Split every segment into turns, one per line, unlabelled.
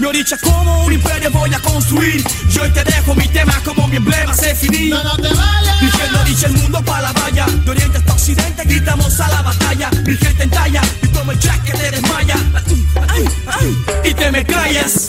Mi
oricha como un imperio voy a construir. Yo hoy te dejo mi tema como mi emblema se finí.
No, no te vayas.
Diciendo dice el mundo para la valla. De oriente hasta occidente gritamos a la batalla. Mi gente en talla y como el jack que te desmaya. Ay, ay, y te me callas.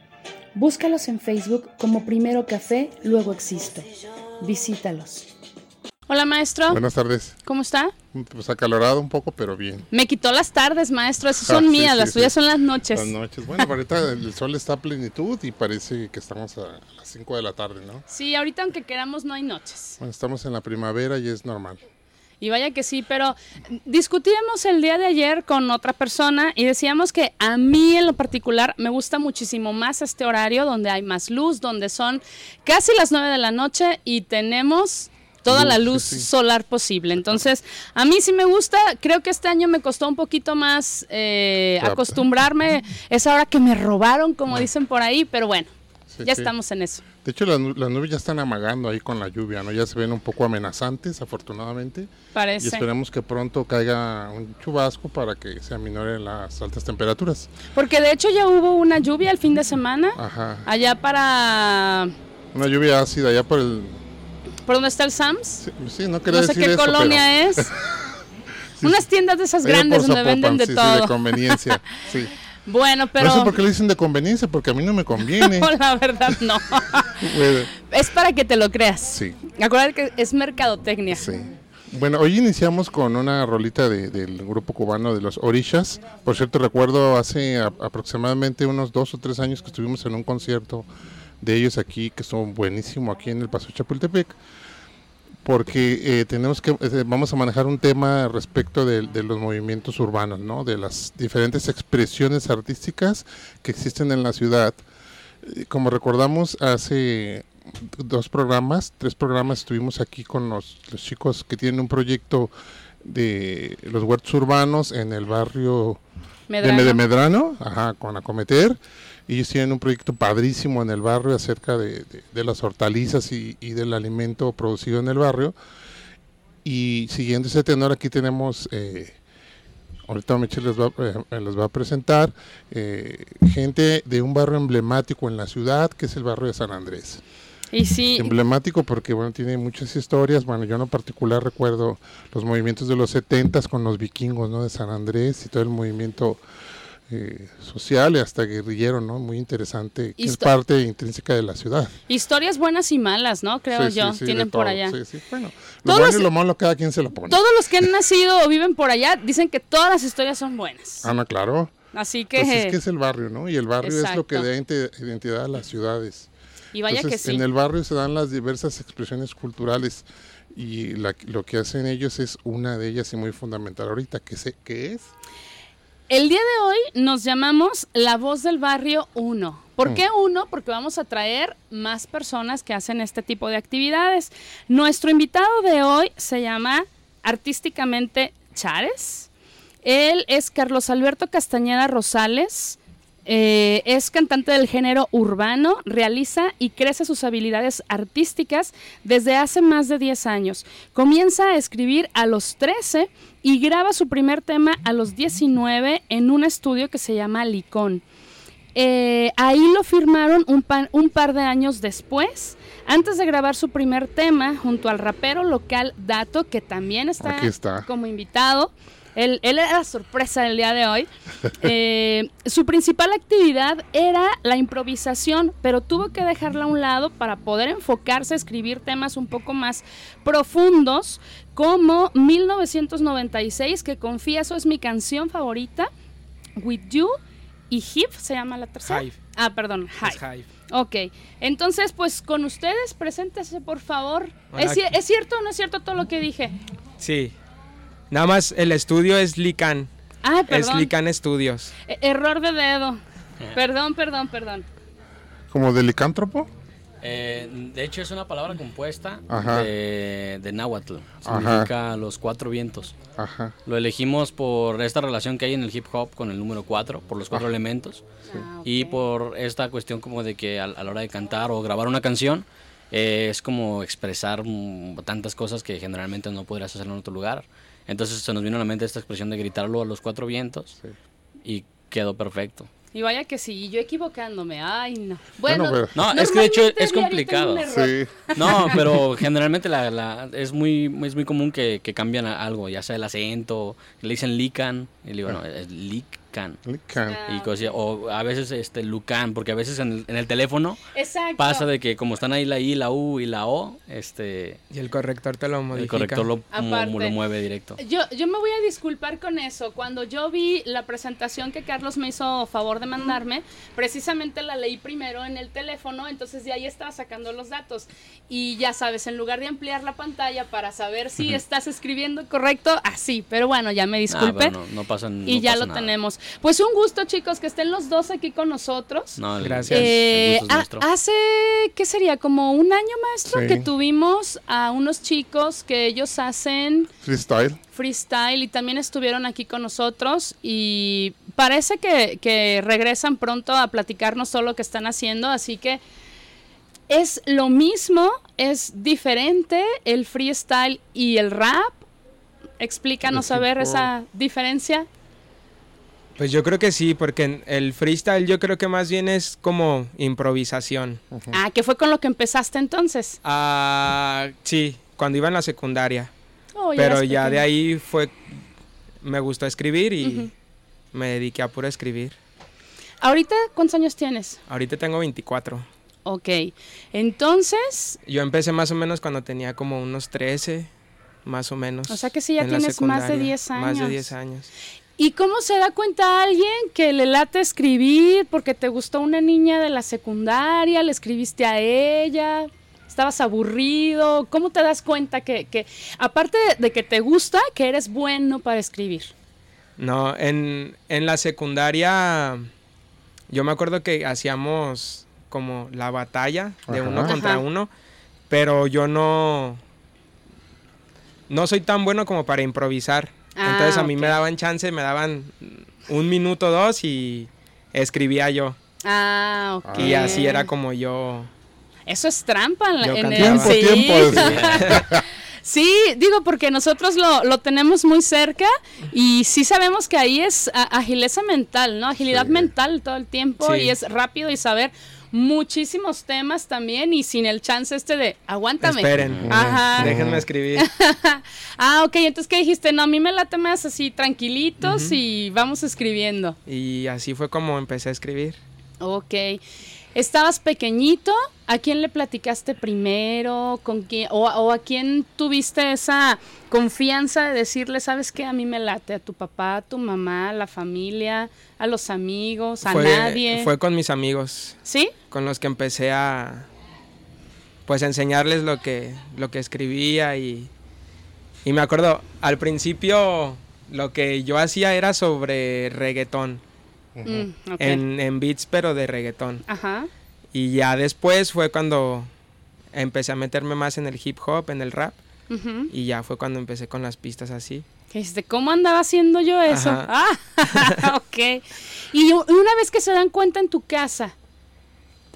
Búscalos en Facebook como Primero Café, luego Existo. Visítalos. Hola maestro,
Buenas tardes.
¿cómo está?
Pues acalorado un poco, pero bien.
Me quitó las tardes, maestro, esas
Ah,
son
sí,
mías,
sí,
las
sí.
suyas son las noches.
Las noches. Bueno, ahorita el sol está a plenitud y parece que estamos a las 5 de la tarde, ¿no?
Sí, ahorita aunque queramos no hay noches.
Bueno, estamos en la primavera y es normal.
Y vaya que sí, pero discutíamos el día de ayer con otra persona y decíamos que a mí en lo particular me gusta muchísimo más este horario donde hay más luz, donde son casi las 9 de la noche y tenemos toda la luz
sí.
solar posible. Entonces, a mí sí me gusta, creo que este año me costó un poquito más eh,
Adapta-
acostumbrarme, esa hora que me robaron, como dicen por ahí, pero bueno,
Sí,
ya estamos en eso.
De hecho, las, las nubes ya están amagando ahí con la lluvia, ¿no? Ya se ven un poco amenazantes, afortunadamente. Y
Parece.
esperemos que pronto caiga un chubasco para que se aminoren las altas temperaturas.
Porque de hecho ya hubo una lluvia el fin de semana,
Ajá.
allá para...
Una lluvia ácida ya por el...
¿Por dónde está el Sams?
Sí, sí, no quería
No sé
decir
qué
eso,
colonia es. Unas tiendas de esas
pero- Allá
grandes donde venden de
sí, sí,
todo.
de conveniencia, sí.
Bueno, pero
No sé por qué le dicen de conveniencia, porque a mí no me conviene.
la verdad no.
Bueno,
es para que te lo creas.
sí,
Acuérdate que es mercadotecnia.
sí. Bueno, hoy iniciamos con una rolita de- del grupo cubano de los Orishas. Por cierto, recuerdo hace a- aproximadamente unos dos o tres años que estuvimos en un concierto de ellos aquí, que son buenísimos aquí en el Paso Chapultepec, porque eh, tenemos que, eh, vamos a manejar un tema respecto de, de los movimientos urbanos, ¿no? de las diferentes expresiones artísticas que existen en la ciudad. Eh, Como recordamos, hace dos programas, tres programas estuvimos aquí con los, los chicos que tienen un proyecto de los huertos urbanos en el barrio
Medrano.
de, de Medrano, ajá, con Acometer. Ellos tienen un proyecto padrísimo en el barrio acerca de, de- de las hortalizas y, y del alimento producido en el barrio. Y siguiendo ese tenor, aquí tenemos, eh, ahorita Michelle les va, eh, les va a presentar, eh, gente de un barrio emblemático en la ciudad, que es el barrio de San Andrés.
Y sí,
Emblemático porque, bueno, tiene muchas historias. Bueno, yo en particular recuerdo los movimientos de los 70 con los vikingos, ¿no? De San Andrés y todo el movimiento eh, social y hasta guerrillero, ¿no? Muy interesante, que es
Histo-
parte intrínseca de la ciudad.
historias buenas y malas, ¿no? Creo
Sí, sí,
yo,
sí, de
tienen por
todo.
allá.
Sí, sí. Bueno, lo bueno
los-
y lo malo cada quien se lo pone.
Todos los que han nacido o viven por allá dicen que todas las historias son buenas.
Ah, no, claro.
Así que,
Pues es que es el barrio, ¿no? Y el barrio es lo que
Exacto.
da identidad a las ciudades.
y vaya
Entonces,
que sí.
En el barrio se dan las diversas expresiones culturales y la- lo que hacen ellos es una de ellas y muy fundamental ahorita, que, sé, que es
El día de hoy nos llamamos La Voz del Barrio 1. ¿Por qué uno? Porque vamos a traer más personas que hacen este tipo de actividades. Nuestro invitado de hoy se llama artísticamente Chares. Él es Carlos Alberto Castañeda Rosales. Eh, es cantante del género urbano, realiza y crece sus habilidades artísticas desde hace más de 10 años. Comienza a escribir a los 13 y graba su primer tema a los 19 en un estudio que se llama Licón. Eh, ahí lo firmaron un, pa- un par de años después, antes de grabar su primer tema junto al rapero local Dato, que también está,
Aquí está.
como invitado. Él, él era la sorpresa del día de hoy. Eh, su principal actividad era la improvisación, pero tuvo que dejarla a un lado para poder enfocarse a escribir temas un poco más profundos, como 1996, que confieso es mi canción favorita, With You, y Hive se llama la tercera.
Hive.
Ah, perdón, Hive.
Hive.
Ok, entonces pues con ustedes, preséntese por favor.
Hola.
¿Es, ci- ¿Es cierto o no es cierto todo lo que dije?
Sí. Nada más el estudio es Lican.
Ah,
Es
perdón.
Lican Studios.
E- Error de dedo. Perdón, perdón, perdón.
como de licántropo.
Eh, de hecho, es una palabra compuesta
Ajá.
de, de náhuatl.
Ajá.
Significa los cuatro vientos.
Ajá.
Lo elegimos por esta relación que hay en el hip hop con el número cuatro, por los cuatro elementos.
Ah,
Y por esta cuestión como de que a, a la hora de cantar o grabar una canción, eh, es como expresar tantas cosas que generalmente no podrías hacerlo en otro lugar. Entonces se nos vino a la mente esta expresión de gritarlo a los cuatro vientos
Sí.
y quedó perfecto.
Y vaya que sí, yo equivocándome. Ay, no. Bueno,
No, es que de hecho es complicado.
Sí.
No, pero generalmente la, la- es muy es muy común que, que cambian algo, ya sea el acento, le dicen lican, y le digo, no, es lican.
Licán.
Ah,
Y cosas- o a veces este lucan, porque a veces en el, en el teléfono
Exacto.
pasa de que como están ahí la I, la U y la O, este
Y el corrector te lo
el
modifica.
corrector lo, mu-
Aparte.
lo mueve directo.
Yo, yo me voy a disculpar con eso. Cuando yo vi la presentación que Carlos me hizo favor de mandarme, precisamente la leí primero en el teléfono, entonces de ahí estaba sacando los datos. Y ya sabes, en lugar de ampliar la pantalla para saber si estás escribiendo correcto, así. Pero bueno, ya me
Ah,
disculpe.
pero no, no pasa
y
no
ya
pasa
lo
nada.
tenemos. Pues un gusto, chicos, que estén los dos aquí con nosotros.
No,
Gracias.
el
Eh, hace, ¿qué sería? Como un año, maestro,
Sí.
que tuvimos a unos chicos que ellos hacen
Freestyle.
freestyle y también estuvieron aquí con nosotros y parece que, que regresan pronto a platicarnos todo lo que están haciendo, así que es lo mismo, es diferente el freestyle y el rap. Explícanos a ver esa diferencia.
Pues yo creo que sí, porque en el freestyle yo creo que más bien es como improvisación.
Ah, que fue con lo que empezaste entonces.
Ah, sí, cuando iba en la secundaria.
Oh,
Pero ya de ahí fue, me gustó escribir y me dediqué a puro escribir.
Ahorita, ¿cuántos años tienes?
Ahorita tengo 24.
Ok, entonces,
Yo empecé más o menos cuando tenía como unos 13, más o menos.
O sea que sí, ya tienes más de
secundaria,
10
Más de
años.
10 años.
¿Y cómo se da cuenta alguien que le late escribir porque te gustó una niña de la secundaria, le escribiste a ella, estabas aburrido? ¿Cómo te das cuenta que, que aparte de que te gusta, que eres bueno para escribir?
No, en, en la secundaria yo me acuerdo que hacíamos como la batalla de
Ajá.
uno contra
Ajá.
uno, pero yo no no soy tan bueno como para improvisar.
Ah,
Entonces a mí me daban chance, me daban un minuto dos y escribía yo.
Ah, ok.
Y así era como yo.
Eso es trampa en, la-
Yo
en el...
Tiempo,
sí.
tiempo. decía.
Sí, digo porque nosotros lo, lo tenemos muy cerca y sí sabemos que ahí es a- agileza mental, ¿no? Agilidad
Sí.
mental todo el tiempo
Sí.
y es rápido y saber muchísimos temas también y sin el chance este de aguántame.
Esperen.
Ajá.
Déjenme escribir.
Ah, ok, entonces ¿qué dijiste? No, a mí me late más así tranquilitos y vamos escribiendo.
Y así fue como empecé a escribir.
Ok. Estabas pequeñito, ¿a quién le platicaste primero? ¿Con quién? O, o a quién tuviste esa confianza de decirle, sabes qué, a mí me late? ¿A tu papá, a tu mamá, a la familia, a los amigos, a
fue,
nadie?
Fue con mis amigos,
¿Sí?
Con los que empecé a pues a enseñarles lo que, lo que escribía y, y me acuerdo, al principio lo que yo hacía era sobre reggaetón,
Mm,
en, en beats pero de reggaetón.
Ajá.
Y ya después fue cuando empecé a meterme más en el hip hop, en el rap, y ya fue cuando empecé con las pistas así.
¿Qué dijiste? ¿Cómo andaba haciendo yo eso?
Ajá.
Ah, ok. Y una vez que se dan cuenta en tu casa,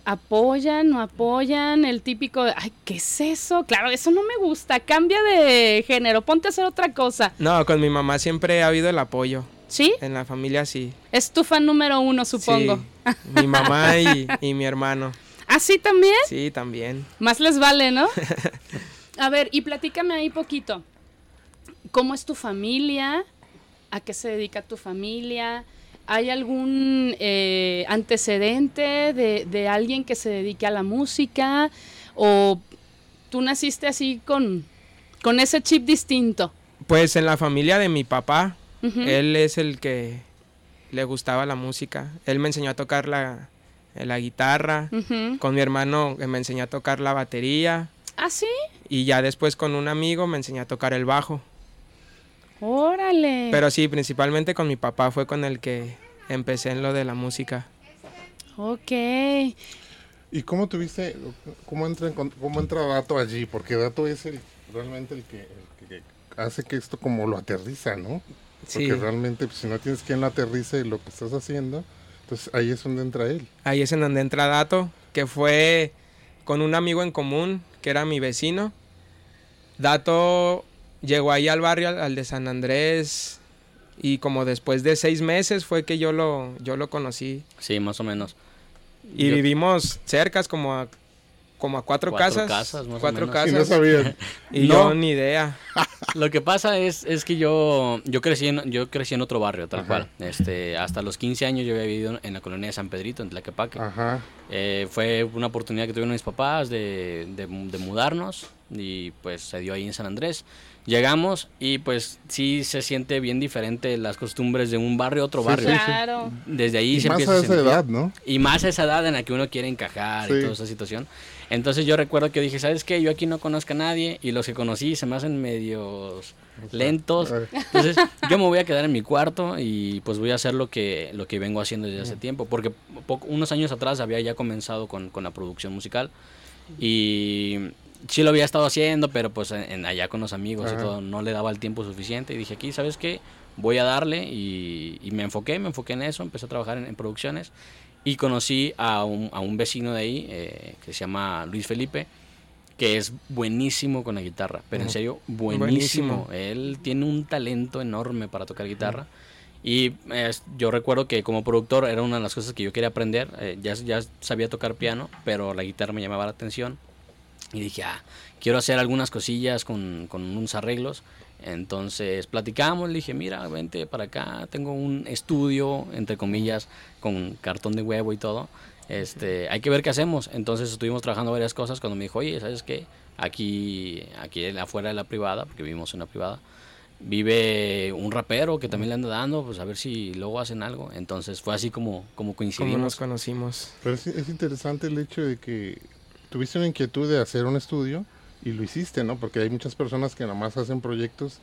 ¿apoyan o apoyan el típico, de, ay, ¿qué es eso? Claro, eso no me gusta, cambia de género, ponte a hacer otra cosa.
No, con mi mamá siempre ha habido el apoyo.
¿Sí?
En la familia sí.
Es tu fan número uno, supongo.
Sí, mi mamá y, y mi hermano.
¿Ah, sí también?
Sí, también.
Más les vale, ¿no? A ver, y platícame ahí poquito. ¿Cómo es tu familia? ¿A qué se dedica tu familia? ¿Hay algún eh, antecedente de, de alguien que se dedique a la música? ¿O tú naciste así con, con ese chip distinto?
Pues en la familia de mi papá, él es el que le gustaba la música. Él me enseñó a tocar la, la guitarra. Con mi hermano eh, me enseñó a tocar la batería.
¿Ah, sí?
Y ya después con un amigo me enseñó a tocar el bajo.
Órale.
Pero sí, principalmente con mi papá fue con el que empecé en lo de la música.
Ok.
¿Y cómo tuviste, cómo entra, cómo entra Dato allí? Porque Dato es el realmente el que, el que hace que esto como lo aterriza, ¿no? Porque
Sí.
realmente pues, si no tienes quien lo aterrice lo que estás haciendo, entonces ahí es donde entra él.
Ahí es en donde entra Dato, que fue con un amigo en común, que era mi vecino. Dato llegó ahí al barrio, al, al de San Andrés, y como después de seis meses fue que yo lo, yo lo conocí.
Sí, más o menos.
Y
Yo-
vivimos cercas como a, como a cuatro,
Cuatro
casas.
casas, más o
cuatro
menos.
Y no
casas.
sabían.
Y
No.
yo ni idea.
Lo que pasa es, es que yo, yo, crecí en, yo crecí en otro barrio, tal
Ajá.
cual. Este, hasta los 15 años yo había vivido en la colonia de San Pedrito, en Tlaquepaque.
Ajá.
Eh, fue una oportunidad que tuvieron mis papás de, de, de mudarnos y pues se dio ahí en San Andrés. Llegamos y pues sí se siente bien diferente las costumbres de un barrio a otro
Sí,
barrio.
sí, sí.
Claro.
Desde ahí
Y
se
más
empieza
a
a
esa
sentir-
edad, ¿no?
y más a esa edad en la que uno quiere encajar
Sí.
y toda esa situación. Entonces yo recuerdo que dije, ¿sabes qué? Yo aquí no conozco a nadie y los que conocí se me hacen medios lentos. Entonces yo me voy a quedar en mi cuarto y pues voy a hacer lo que, lo que vengo haciendo desde hace tiempo. Porque unos años atrás había ya comenzado con, con la producción musical y sí lo había estado haciendo, pero pues en, en allá con los amigos y
Ajá.
todo no le daba el tiempo suficiente. Y dije, aquí, ¿sabes qué? Voy a darle y, y me enfoqué, me enfoqué en eso, empecé a trabajar en, en producciones y conocí a un, a un vecino de ahí eh, que se llama Luis Felipe, que es buenísimo con la guitarra, pero en
Ujú.
serio, buenísimo.
Buenísimo.
Él tiene un talento enorme para tocar guitarra. Y eh, yo recuerdo que como productor era una de las cosas que yo quería aprender. eh, ya, ya sabía tocar piano, pero la guitarra me llamaba la atención. Y dije, ah, quiero hacer algunas cosillas con, con unos arreglos. Entonces platicamos, le dije, mira, vente para acá, tengo un estudio, entre comillas, con cartón de huevo y todo. Este, hay que ver qué hacemos. Entonces estuvimos trabajando varias cosas cuando me dijo, oye, ¿sabes qué? Aquí, aquí afuera de la privada, porque vivimos en una privada, vive un rapero que también le anda dando, pues a ver si luego hacen algo. Entonces fue así como, como
Como
coincidimos.
nos conocimos.
Pero es, es interesante el hecho de que tuviste una inquietud de hacer un estudio y lo hiciste, ¿no? Porque hay muchas personas que nada más hacen proyectos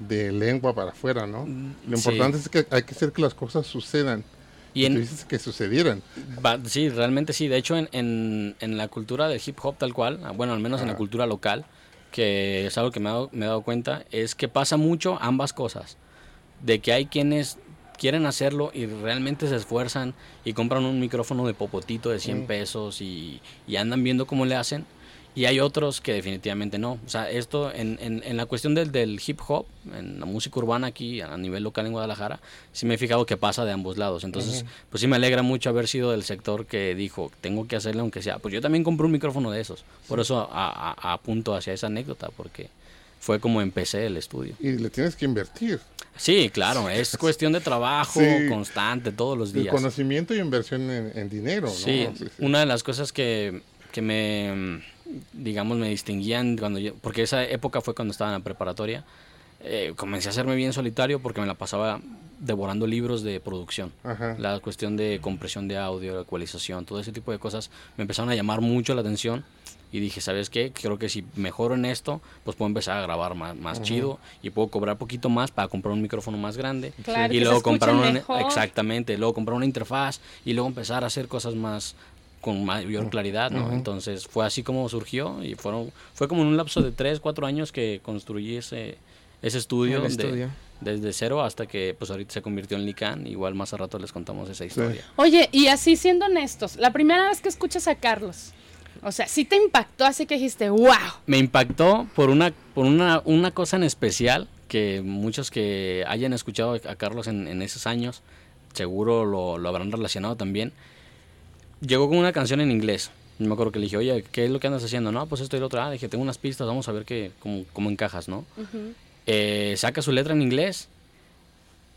de lengua para afuera, ¿no? Lo
Mm, sí.
importante es que hay que hacer que las cosas sucedan.
Y en-
dices que sucedieran.
Sí, realmente sí. De hecho, en, en, en la cultura del hip hop tal cual, ah, bueno, al menos en la cultura local, que es algo que me me he dado cuenta, es que pasa mucho ambas cosas. De que hay quienes quieren hacerlo y realmente se esfuerzan y compran un micrófono de popotito de 100
Mm.
pesos y, y andan viendo cómo le hacen. Y hay otros que definitivamente no. O sea, esto en, en, en la cuestión del, del hip hop, en la música urbana aquí a nivel local en Guadalajara, sí me he fijado que pasa de ambos lados. Entonces, pues sí me alegra mucho haber sido del sector que dijo, tengo que hacerle aunque sea. Pues yo también compré un micrófono de esos. Por eso a- a- apunto hacia esa anécdota, porque fue como empecé el estudio.
Y le tienes que invertir.
Sí, claro, es cuestión de trabajo
Sí.
constante todos los
El
días.
conocimiento y inversión en, en dinero, ¿no?
Sí,
Sí, sí.
una de las cosas que, que me, digamos, me distinguían cuando yo, porque esa época fue cuando estaba en la preparatoria, eh, comencé a hacerme bien solitario porque me la pasaba devorando libros de producción.
Ajá.
La cuestión de compresión de audio, ecualización, todo ese tipo de cosas me empezaron a llamar mucho la atención y dije, ¿sabes qué? Creo que si mejoro en esto, pues puedo empezar a grabar más, más chido y puedo cobrar poquito más para comprar un micrófono más grande
Claro,
y luego comprar una
mejor.
exactamente, luego comprar una interfaz y luego empezar a hacer cosas más con mayor claridad, ¿no? Entonces fue así como surgió y fueron fue como en un lapso de 3, 4 años que construí ese ese estudio, de-
estudio.
desde cero hasta que pues ahorita se convirtió en Lican, igual más a rato les contamos esa historia.
Oye, y así siendo honestos, la primera vez que escuchas a Carlos, o sea, sí te impactó, así que dijiste, wow.
Me impactó por una por una, una cosa en especial que muchos que hayan escuchado a Carlos en, en esos años seguro lo, lo habrán relacionado también. Llegó con una canción en inglés. No me acuerdo que le dije, oye, ¿qué es lo que andas haciendo? No, pues esto y lo otro. Ah, dije, tengo unas pistas, vamos a ver qué, cómo, cómo encajas, ¿no? Eh, saca su letra en inglés.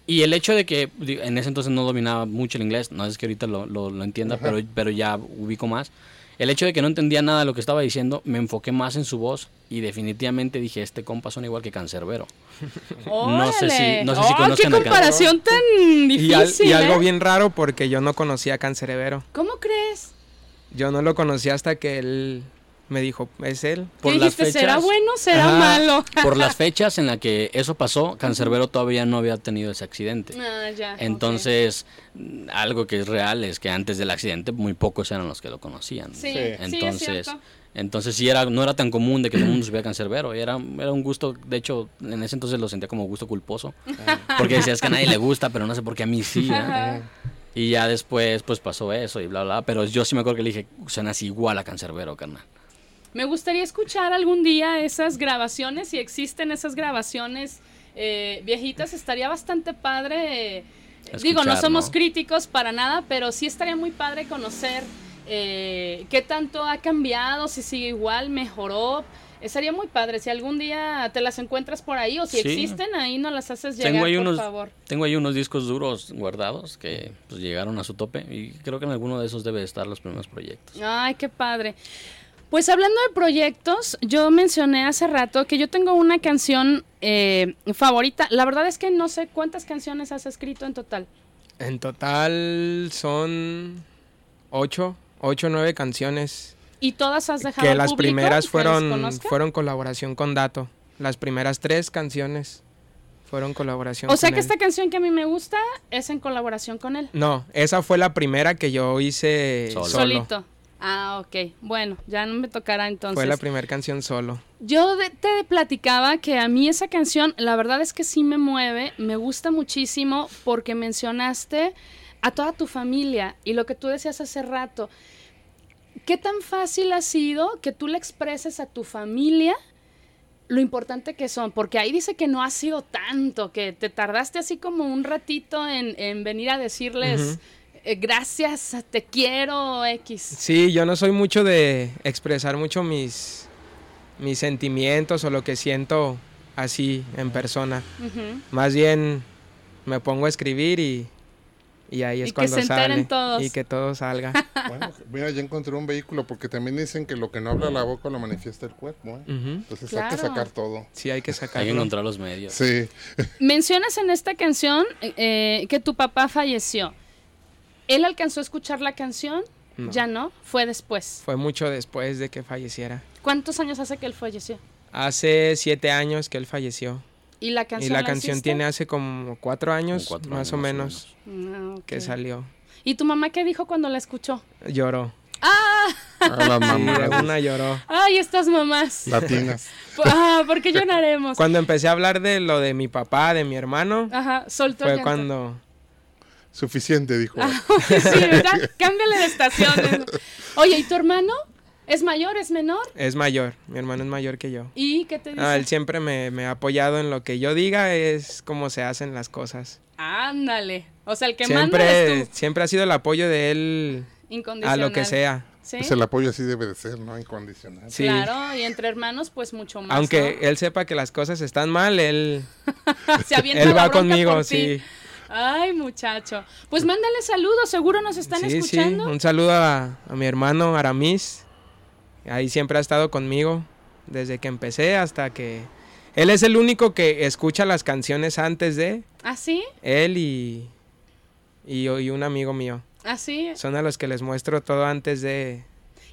Y el hecho de que en ese entonces no dominaba mucho el inglés, no es que ahorita lo, lo- lo entienda, pero, pero ya ubico más. El hecho de que no entendía nada de lo que estaba diciendo, me enfoqué más en su voz y definitivamente dije, este compa suena igual que Cancerbero. No sé si- no sé si
¡Oh,
conozcan
qué comparación tan
Y, al-
difícil,
y algo
¿eh?
bien raro porque yo no conocía a Cancerbero.
¿Cómo crees?
Yo no lo conocí hasta que él me dijo, ¿es él?
Por
¿Qué
las
dijiste? ¿Será
fechas-
bueno será
Ajá.
malo?
Por las fechas en las que eso pasó, Cancerbero todavía no había tenido ese accidente.
Ah, ya.
Entonces, algo que es real es que antes del accidente muy pocos eran los que lo conocían.
Sí,
Sí.
sí, es
Entonces,
cierto.
entonces sí era, no era tan común de que todo el mundo supiera cancerbero. Era, era un gusto, de hecho, en ese entonces lo sentía como gusto culposo. Porque decías que a nadie le gusta, pero no sé por qué a mí sí. ¿eh? Y ya después, pues pasó eso y bla, bla. Pero yo sí me acuerdo que le dije, suenas igual a cancerbero, carnal.
Me gustaría escuchar algún día esas grabaciones, si existen esas grabaciones eh, viejitas, estaría bastante padre. eh, Digo, no somos
¿no?
críticos para nada, pero sí estaría muy padre conocer eh, qué tanto ha cambiado, si sigue igual, mejoró. Estaría muy padre. Si algún día te las encuentras por ahí o si
Sí.
existen ahí, no las haces llegar,
Tengo ahí,
por
unos,
favor.
tengo ahí unos discos duros guardados que pues, llegaron a su tope y creo que en alguno de esos debe estar los primeros proyectos.
Ay, qué padre. Pues hablando de proyectos, yo mencioné hace rato que yo tengo una canción eh, favorita. La verdad es que no sé cuántas canciones has escrito en total.
En total son ocho, ocho o nueve canciones.
Y todas has dejado
Que
al
las
público
primeras
que
fueron, fueron colaboración con Dato. Las primeras tres canciones fueron colaboración
O sea
con
que
él.
esta canción que a mí me gusta es en colaboración con él.
No, esa fue la primera que yo hice
Solo.
solo.
Solito. Ah, ok. Bueno, ya no me tocará entonces.
Fue la primera canción solo.
Yo de- te platicaba que a mí esa canción, la verdad es que sí me mueve, me gusta muchísimo porque mencionaste a toda tu familia y lo que tú decías hace rato. ¿Qué tan fácil ha sido que tú le expreses a tu familia lo importante que son? Porque ahí dice que no ha sido tanto, que te tardaste así como un ratito en, en venir a decirles. Eh, gracias, te quiero, X.
Sí, yo no soy mucho de expresar mucho mis, mis sentimientos o lo que siento así en persona. Más bien me pongo a escribir y, Y ahí es
Y que
cuando
se enteren
sale.
todos.
Y que todo salga.
Bueno, mira, ya encontré un vehículo porque también dicen que lo que no habla la boca lo manifiesta el cuerpo. ¿eh? Entonces hay que sacar todo.
Sí, hay que
Hay que encontrar los medios.
Sí.
Mencionas en esta canción eh, que tu papá falleció. ¿Él alcanzó a escuchar la canción?
No.
Ya no, fue después.
Fue mucho después de que falleciera.
¿Cuántos años hace que él falleció?
Hace siete años que él falleció.
¿Y la
Y
canción
la
la
canción
hiciste?
tiene hace como cuatro años,
Como cuatro
más
años,
o menos,
Ah, ok.
que salió.
¿Y tu mamá qué dijo cuando la escuchó?
Lloró.
A las
Sí, de
mamás
una lloró.
Ay, estas mamás.
latinas.
Ah, ¿por qué lloraremos?
Cuando empecé a hablar de lo de mi papá, de mi hermano,
Ajá, soltó el
fue
llanto.
cuando...
Suficiente, dijo.
sí, ¿verdad? Cámbiale de estación. Oye, ¿y tu hermano? ¿Es mayor, es menor?
Es mayor, mi hermano es mayor que yo.
¿Y qué te dice?
Ah, él siempre me, me ha apoyado en lo que yo diga, es como se hacen las cosas.
Ándale. O sea, el que manda
Siempre,
eres tú.
siempre ha sido el apoyo de él a
Incondicional.
lo que sea.
¿Sí?
Pues el apoyo así debe de ser, ¿no? Incondicional.
Sí.
Claro, y entre hermanos, pues mucho más.
Aunque
¿no?
él sepa que las cosas están mal, él,
Se avienta
él
la
va conmigo, sí.
Ay, muchacho. Pues mándale saludos, seguro nos están
sí, sí.
escuchando.
Un saludo a, a mi hermano Aramis. Ahí siempre ha estado conmigo desde que empecé hasta que... Él es el único que escucha las canciones antes de
¿Ah, sí?
él y, y, y un amigo mío.
¿Así?
Son a los que les muestro todo antes de...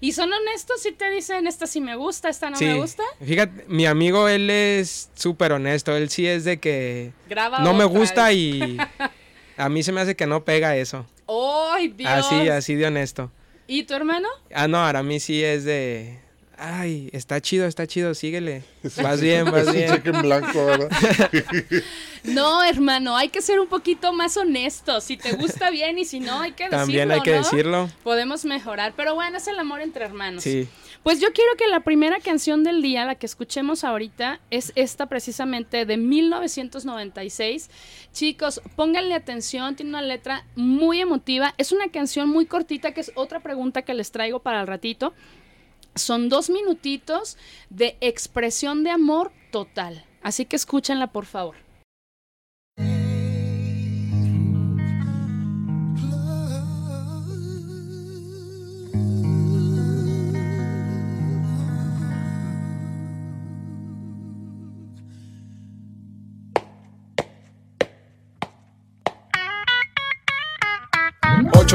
¿Y son honestos si te dicen, esta sí me gusta, esta no
sí,
me gusta?
fíjate, mi amigo él es súper honesto. Él sí es de que
Graba
no me gusta y a mí se me hace que no pega eso.
¡Ay, Dios!
Así, así de honesto.
¿Y tu hermano?
Ah, no, ahora a mí sí es de. Ay, está chido, está chido, síguele. Vas bien, vas
Es un
bien.
cheque en blanco, ¿verdad?
No, hermano, hay que ser un poquito más honestos. Si te gusta bien y si no, hay que decirlo,
También hay que
¿no?
decirlo.
Podemos mejorar, pero bueno, es el amor entre hermanos.
Sí.
Pues yo quiero que la primera canción del día, la que escuchemos ahorita, es esta precisamente de 1996. Chicos, pónganle atención, tiene una letra muy emotiva. Es una canción muy cortita, que es otra pregunta que les traigo para el ratito. Son dos minutitos de expresión de amor total. Así que escúchenla, por favor.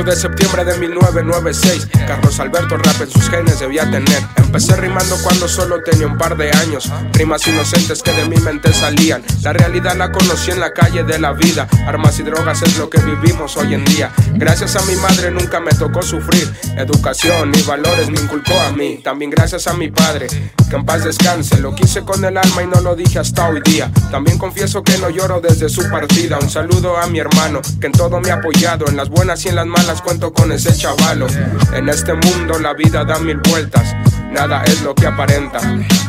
8 de septiembre de 1996 Carlos Alberto rap en sus genes debía tener. Empecé rimando cuando solo tenía un par de años. Rimas inocentes que de mi mente salían. La realidad la conocí en la calle de la vida. Armas y drogas es lo que vivimos hoy en día. Gracias a mi madre nunca me tocó sufrir. Educación y valores me inculcó a mí. También gracias a mi padre Que en paz descanse. Lo quise con el alma y no lo dije hasta hoy día. También confieso que no lloro desde su partida. Un saludo a mi hermano Que en todo me ha apoyado En las buenas y en las malas cuento con ese chavalo En este mundo la vida da mil vueltas Nada es lo que aparenta.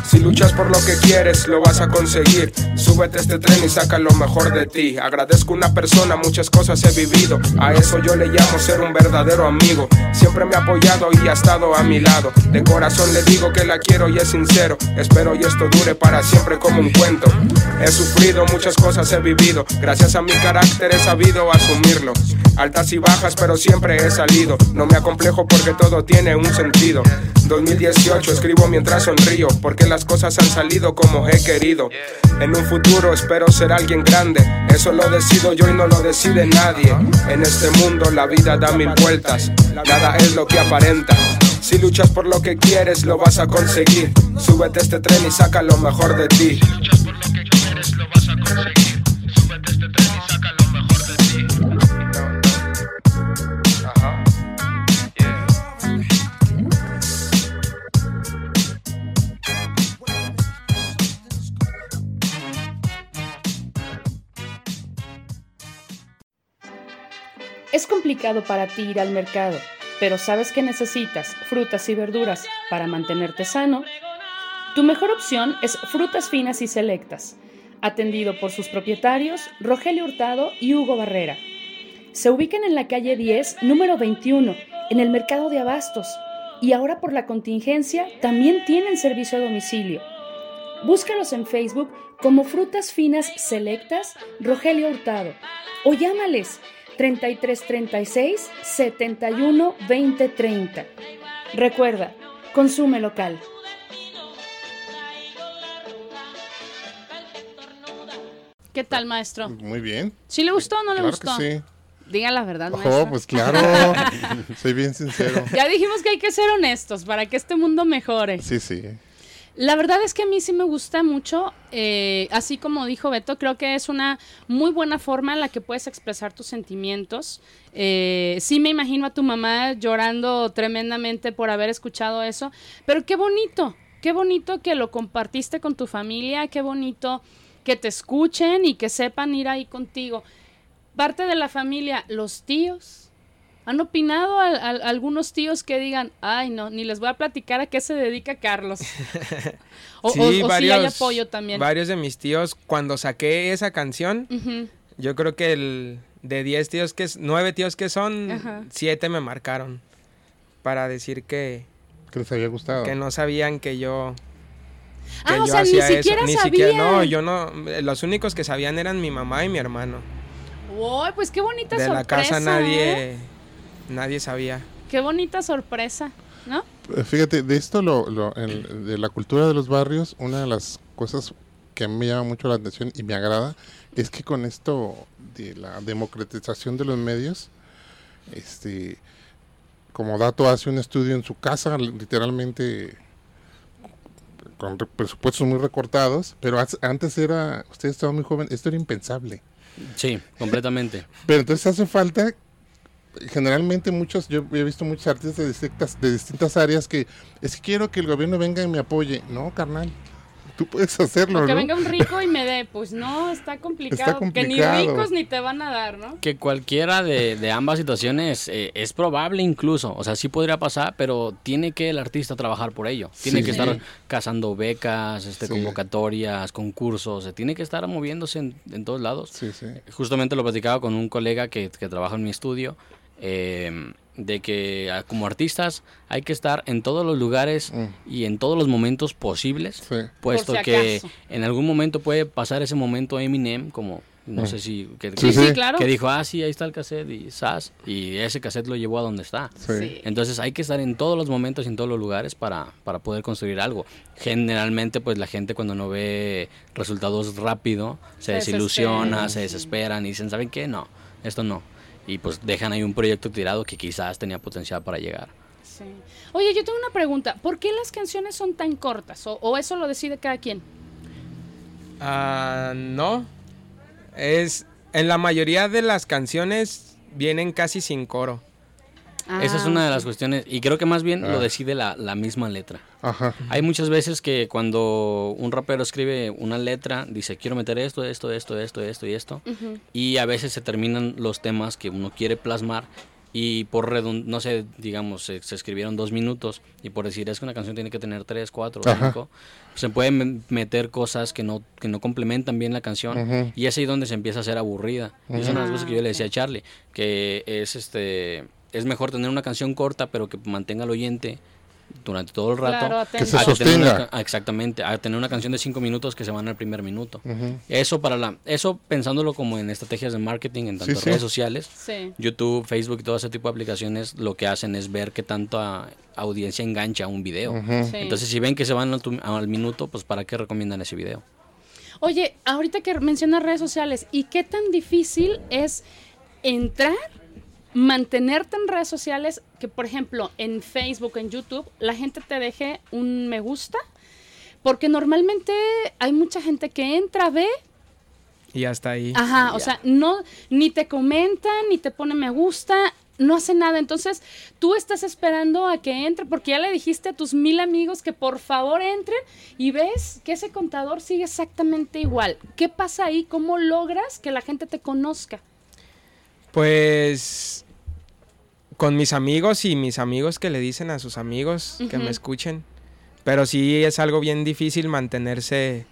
Si luchas por lo que quieres, lo vas a conseguir. Súbete a este tren y saca lo mejor de ti. Agradezco a una persona, muchas cosas he vivido. A eso yo le llamo ser un verdadero amigo. Siempre me ha apoyado y ha estado a mi lado. De corazón le digo que la quiero y es sincero. Espero y esto dure para siempre como un cuento. He sufrido, muchas cosas he vivido. Gracias a mi carácter he sabido asumirlo. Altas y bajas, pero siempre he salido. No me acomplejo porque todo tiene un sentido. 2018 escribo mientras sonrío, porque las cosas han salido como he querido. En un futuro espero ser alguien grande, eso lo decido yo y no lo decide nadie. En este mundo la vida da mil vueltas, nada es lo que aparenta. Si luchas por lo que quieres, lo vas a conseguir. Súbete a este tren y saca lo mejor de ti. Si luchas por lo que quieres, lo vas a conseguir. Súbete este tren y saca lo
Es complicado para ti ir al mercado, pero sabes que necesitas frutas y verduras para mantenerte sano. Tu mejor opción es Frutas Finas y Selectas, atendido por sus propietarios Rogelio Hurtado y Hugo Barrera. Se ubican en la calle 10, número 21, en el mercado de abastos, y ahora por la contingencia también tienen servicio a domicilio. Búscalos en Facebook como Frutas Finas Selectas Rogelio Hurtado o llámales 3336 71 20 30. Recuerda, consume local.
¿Qué tal, maestro?
Muy bien.
¿Sí le gustó o no le
Claro
gustó?
que sí.
Diga la verdad, maestro.
Oh, pues claro. Soy bien sincero.
Ya dijimos que hay que ser honestos para que este mundo mejore.
Sí, sí.
La verdad es que a mí sí me gusta mucho, eh, así como dijo Beto, creo que es una muy buena forma en la que puedes expresar tus sentimientos. Eh, sí me imagino a tu mamá llorando tremendamente por haber escuchado eso, pero qué bonito, qué bonito que lo compartiste con tu familia, qué bonito que te escuchen y que sepan ir ahí contigo. Parte de la familia, los tíos. ¿Han opinado al- algunos tíos que digan, ay no, ni les voy a platicar a qué se dedica Carlos? O, o- o sí hay apoyo también.
Varios de mis tíos, cuando saqué esa canción, yo creo que el de 10 tíos que es, 9 tíos que son,
Ajá.
7 me marcaron para decir que,
Que les había gustado.
que no sabían que yo que
Ah,
yo
o sea, ni
hacía eso. Ni siquiera, no,
sabían.
yo no, los únicos que sabían eran mi mamá y mi hermano.
Uy, pues qué bonita
De
sorpresa.
la casa
¿eh?
Nadie, sabía.
Qué bonita sorpresa, ¿no?
Eh, Fíjate, de esto, lo, lo- el- de la cultura de los barrios, una de las cosas que a mí me llama mucho la atención y me agrada es que con esto de la democratización de los medios, este, como dato hace un estudio en su casa, literalmente con re- presupuestos muy recortados, pero antes era, ustedes estaban muy jóvenes, esto era impensable.
Sí, completamente.
Pero entonces hace falta, generalmente muchos, yo he visto muchos artistas de distintas, de distintas áreas que es que quiero que el gobierno venga y me apoye. No, carnal, tú puedes hacerlo,
O que
¿no?
venga un rico y me dé, pues no, está complicado. Que ni ricos ni te van a dar, ¿no?
Que cualquiera de, de ambas situaciones eh, es probable incluso, o sea, sí podría pasar, pero tiene que el artista trabajar por ello. Tiene
Sí.
que estar cazando becas, este,
Sí.
convocatorias, concursos, eh, tiene que estar moviéndose en, en todos lados.
Sí, sí.
Justamente lo platicaba con un colega que, que trabaja en mi estudio, eh, de que ah, como artistas hay que estar en todos los lugares
Mm.
y en todos los momentos posibles,
Sí.
puesto
si
que en algún momento puede pasar ese momento Eminem, como no sé si... Que,
Sí,
Sí, sí,
sí.
claro.
que dijo, ah, sí, ahí está el cassette y sas, y ese cassette lo llevó a donde está.
Sí.
Sí.
Entonces hay que estar en todos los momentos y en todos los lugares para, para poder construir algo. Generalmente pues la gente cuando no ve resultados rápido se,
Se
desilusiona,
desespera.
se desesperan y dicen, ¿saben qué? No, esto no. Y pues dejan ahí un proyecto tirado que quizás tenía potencial para llegar.
Sí. Oye, yo tengo una pregunta. ¿Por qué las canciones son tan cortas? ¿O, o eso lo decide cada quien?
Ah, no. Es en la mayoría de las canciones vienen casi sin coro.
Esa es
Ah,
una de las cuestiones y creo que más bien
Ah.
lo decide la, la misma letra.
Ajá.
Hay muchas veces que cuando un rapero escribe una letra, dice quiero meter esto, esto, esto, esto, esto y esto. Y a veces se terminan los temas que uno quiere plasmar y por redund no sé, digamos, se, se escribieron dos minutos y por decir es que una canción tiene que tener tres, cuatro,
Ajá.
cinco, se pueden me- meter cosas que no, que no complementan bien la canción y es ahí donde se empieza a hacer aburrida. Y es una de las cosas que yo le decía a Charlie, que es este es mejor tener una canción corta pero que mantenga al oyente durante todo el rato
Claro,
Que se
una
sostenga.
exactamente, a tener una canción de cinco minutos que se van al primer minuto. Eso para la, eso pensándolo como en estrategias de marketing en tantas
sí.
redes sociales,
Sí.
YouTube, Facebook y todo ese tipo de aplicaciones, lo que hacen es ver qué tanta audiencia engancha a un video. Entonces, si ven que se van al, tu- al minuto, pues ¿para qué recomiendan ese video?
Oye, ahorita que mencionas redes sociales, ¿y qué tan difícil es entrar, mantenerte en redes sociales, que por ejemplo en Facebook, en YouTube, la gente te deje un me gusta? Porque normalmente hay mucha gente que entra, ve,
Y hasta ahí.
ajá, o sea, no, ni te comenta, ni te pone me gusta, no hace nada. Entonces, tú estás esperando a que entre, porque ya le dijiste a tus mil amigos que por favor entren y ves que ese contador sigue exactamente igual. ¿Qué pasa ahí? ¿Cómo logras que la gente te conozca?
Pues con mis amigos y mis amigos que le dicen a sus amigos que me escuchen. Pero sí es algo bien difícil mantenerse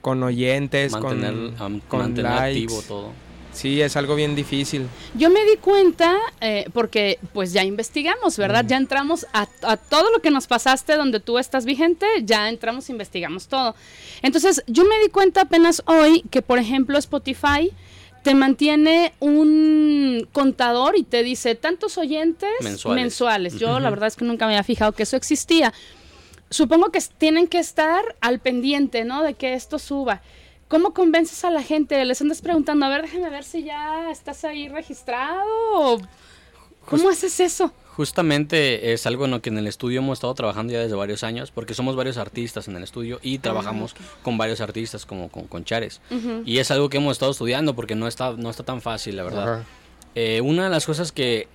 con oyentes,
Mantener,
con, con
mantener
likes.
activo todo.
Sí, es algo bien difícil.
Yo me di cuenta, eh, porque pues ya investigamos, ¿verdad? Ya entramos a, a todo lo que nos pasaste donde tú estás vigente, ya entramos, investigamos todo. Entonces, yo me di cuenta apenas hoy que, por ejemplo, Spotify te mantiene un contador y te dice tantos oyentes
Mensuales.
Yo la verdad es que nunca me había fijado que eso existía. Supongo que tienen que estar al pendiente, ¿no? De que esto suba. ¿Cómo convences a la gente? Les andas preguntando, a ver, déjame ver si ya estás ahí registrado. ¿Cómo haces eso?
Justamente es algo en lo que en el estudio hemos estado trabajando ya desde varios años, porque somos varios artistas en el estudio y trabajamos con varios artistas como con, con Chares. Y es algo que hemos estado estudiando porque no está, no está tan fácil, la verdad. Eh, una de las cosas que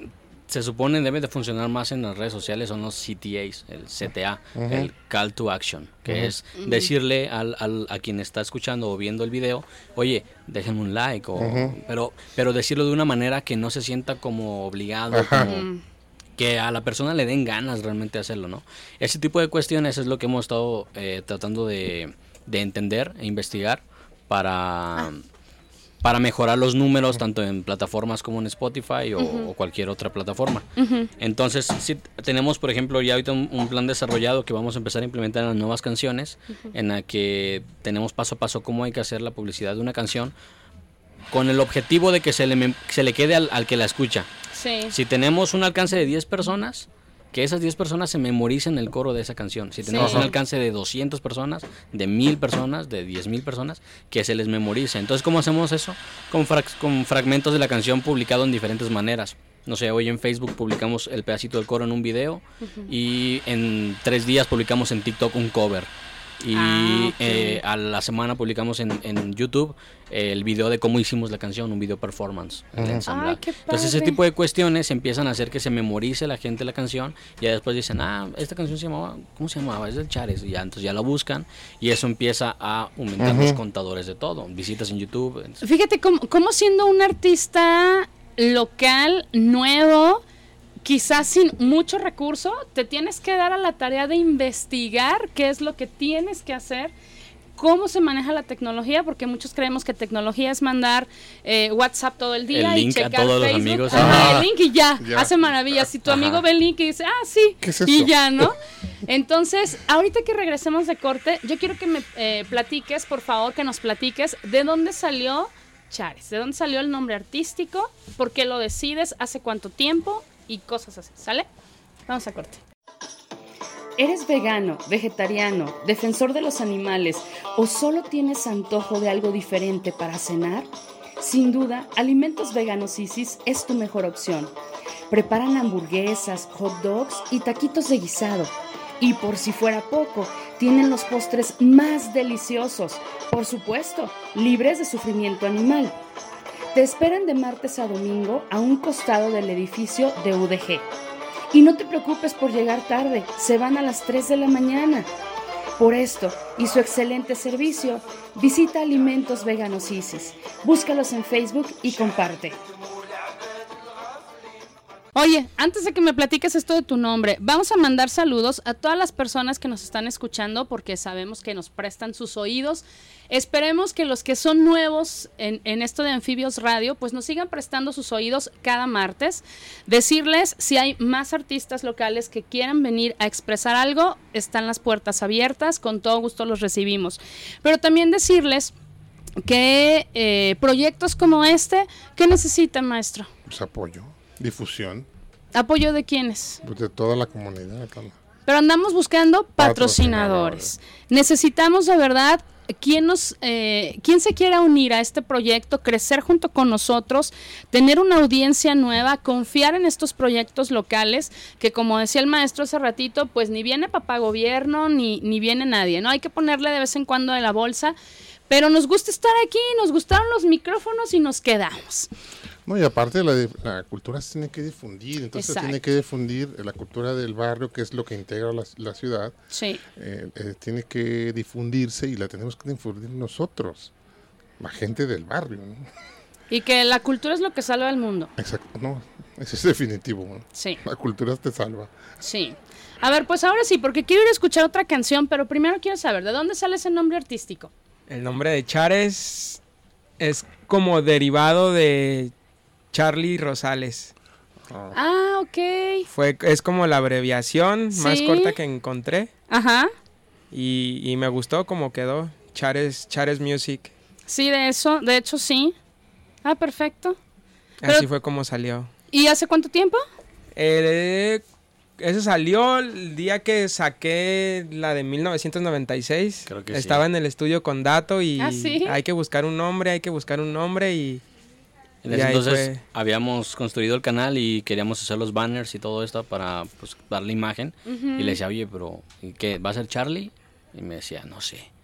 se supone debe de funcionar más en las redes sociales son los CTAs, el CTA, el Call to Action, que es decirle al, al- a quien está escuchando o viendo el video, oye, déjenme un like, o, pero, pero decirlo de una manera que no se sienta como obligado, como que a la persona le den ganas realmente de hacerlo, ¿no? Ese tipo de cuestiones es lo que hemos estado eh, tratando de, de entender e investigar para, para mejorar los números tanto en plataformas como en Spotify o, o cualquier otra plataforma. Entonces, sí, tenemos, por ejemplo, ya ahorita un, un plan desarrollado que vamos a empezar a implementar en las nuevas canciones, en la que tenemos paso a paso cómo hay que hacer la publicidad de una canción con el objetivo de que se le, se le quede al- al que la escucha.
Sí.
Si tenemos un alcance de 10 personas, que esas 10 personas se memoricen el coro de esa canción. Si tenemos
Sí.
un alcance de 200 personas, de 1000 personas, de 10.000 personas, que se les memorice. Entonces, ¿cómo hacemos eso? Con, frac- con fragmentos de la canción publicado en diferentes maneras. No sé, hoy en Facebook publicamos el pedacito del coro en un video y en tres días publicamos en TikTok un cover. Y
Ah,
eh, a la semana publicamos en, en YouTube el video de cómo hicimos la canción, un video performance. el ensamblaje.
Ay, qué
Entonces ese tipo de cuestiones empiezan a hacer que se memorice la gente la canción y ya después dicen, ah, esta canción se llamaba, ¿cómo se llamaba? Es del Chares. Y ya entonces ya la buscan y eso empieza a aumentar los contadores de todo. Visitas en YouTube. entonces-
Fíjate cómo, cómo siendo un artista local, nuevo, quizás sin mucho recurso, te tienes que dar a la tarea de investigar qué es lo que tienes que hacer, cómo se maneja la tecnología, porque muchos creemos que tecnología es mandar eh, WhatsApp todo el día
El
y
link a
checar
todos los
Facebook.
amigos.
Ajá,
Ajá.
el link y ya,
Ya.
hace maravillas. Si tu amigo ve el link y dice, ah, sí,
¿Qué es
y ya, ¿no? Entonces, ahorita que regresemos de corte, yo quiero que me eh, platiques, por favor, que nos platiques de dónde salió Chares, de dónde salió el nombre artístico, por qué lo decides, hace cuánto tiempo y cosas así, ¿sale? Vamos a corte.
¿Eres vegano, vegetariano, defensor de los animales o solo tienes antojo de algo diferente para cenar? Sin duda, Alimentos Veganos Isis es tu mejor opción. Preparan hamburguesas, hot dogs y taquitos de guisado. Y por si fuera poco, tienen los postres más deliciosos, por supuesto, libres de sufrimiento animal. Te esperan de martes a domingo a un costado del edificio de UDG. Y no te preocupes por llegar tarde, se van a las 3 de la mañana. Por esto y su excelente servicio, visita Alimentos Veganos Isis. Búscalos en Facebook y comparte.
Oye, antes de que me platiques esto de tu nombre, vamos a mandar saludos a todas las personas que nos están escuchando porque sabemos que nos prestan sus oídos. Esperemos que los que son nuevos en, esto de Anfibios Radio, pues nos sigan prestando sus oídos cada martes. Decirles si hay más artistas locales que quieran venir a expresar algo, están las puertas abiertas, con todo gusto los recibimos. Pero también decirles que eh, proyectos como este, ¿qué necesitan, maestro?
Pues apoyo, difusión
¿Apoyo de quiénes?
pues, de toda la comunidad.
Pero andamos buscando patrocinadores. Necesitamos de verdad quien nos, eh, quien se quiera unir a este proyecto, crecer junto con nosotros, tener una audiencia nueva, confiar en estos proyectos locales, que como decía el maestro hace ratito, pues ni viene papá gobierno ni, ni viene nadie, ¿no? Hay que ponerle de vez en cuando de la bolsa. Pero nos gusta estar aquí, nos gustaron los micrófonos y nos quedamos.
No, y aparte la, la cultura se tiene que difundir, entonces
Exacto.
tiene que difundir la cultura del barrio, que es lo que integra la, la ciudad,
Sí.
eh, eh, tiene que difundirse y la tenemos que difundir nosotros, la gente del barrio. ¿no?
Y que la cultura es lo que salva al mundo.
Exacto, no, eso es definitivo. ¿no?
Sí.
La cultura te salva.
Sí. A ver, pues ahora sí, porque quiero ir a escuchar otra canción, pero primero quiero saber, ¿de dónde sale ese nombre artístico?
El nombre de Chares es como derivado de Charlie Rosales.
Ah, ok.
Fue, es como la abreviación más corta que encontré
Ajá.
y, y me gustó como quedó. Chares, Chares Music.
Sí, de eso, de hecho sí. Ah, perfecto.
Así fue como salió.
¿Y hace cuánto tiempo?
Eh, eso salió el día que saqué la de 1996.
Creo que sí.
Estaba en el estudio con Dato y
Ah, ¿sí?
hay que buscar un nombre, hay que buscar un nombre y...
En ese entonces
fue.
habíamos construido el canal y queríamos hacer los banners y todo esto para pues, darle imagen. Y le decía, oye, pero ¿y ¿qué? ¿Va a ser Charlie? Y me decía, no sé.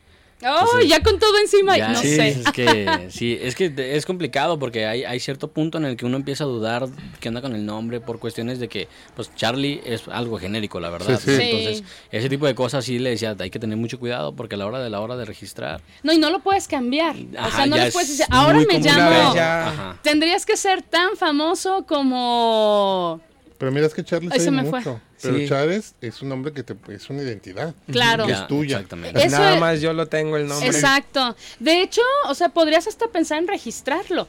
Oh,
Entonces,
ya con todo encima.
Ya,
no
sí,
sé.
Es que, sí, es que es complicado porque hay, hay cierto punto en el que uno empieza a dudar qué onda con el nombre por cuestiones de que, pues Charlie es algo genérico, la verdad.
Sí, sí.
Entonces, ese tipo de cosas sí le decía, hay que tener mucho cuidado porque a la hora de la hora de registrar.
No, y no lo puedes cambiar. o sea, no
es
puedes decir, ahora me llamo. Tendrías que ser tan famoso como.
Pero mira, es que Charles
Ay,
hay
se me fue.
mucho. Pero
Sí.
Charles es un nombre que te, es una identidad.
Claro.
Que es tuya.
Exactamente.
Eso
Nada
es-
más yo lo tengo el nombre.
Exacto. De hecho, o sea, podrías hasta pensar en registrarlo.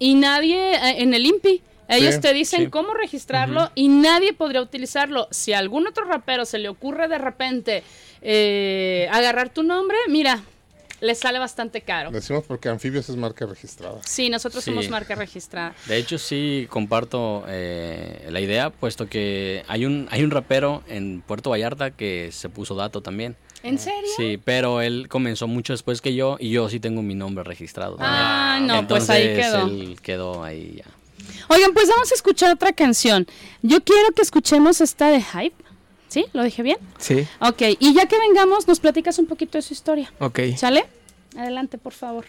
Y nadie, eh, en el INPI, ellos
Sí,
te dicen
sí.
cómo registrarlo y nadie podría utilizarlo. Si a algún otro rapero se le ocurre de repente eh, agarrar tu nombre, mira, le sale bastante caro.
Decimos porque Anfibios es marca registrada.
Sí, nosotros
Sí.
somos marca registrada.
De hecho, sí comparto eh, la idea, puesto que hay un, hay un rapero en Puerto Vallarta que se puso dato también.
¿En serio?
Sí, pero él comenzó mucho después que yo y yo sí tengo mi nombre registrado.
Ah, no, pues ahí
Entonces,
quedó.
él quedó ahí ya.
Oigan, pues vamos a escuchar otra canción. Yo quiero que escuchemos esta de Hype. ¿Sí? ¿Lo dije bien?
Sí,
Ok, y ya que vengamos, nos platicas un poquito de su historia.
ok.
¿Sale? Adelante, por favor.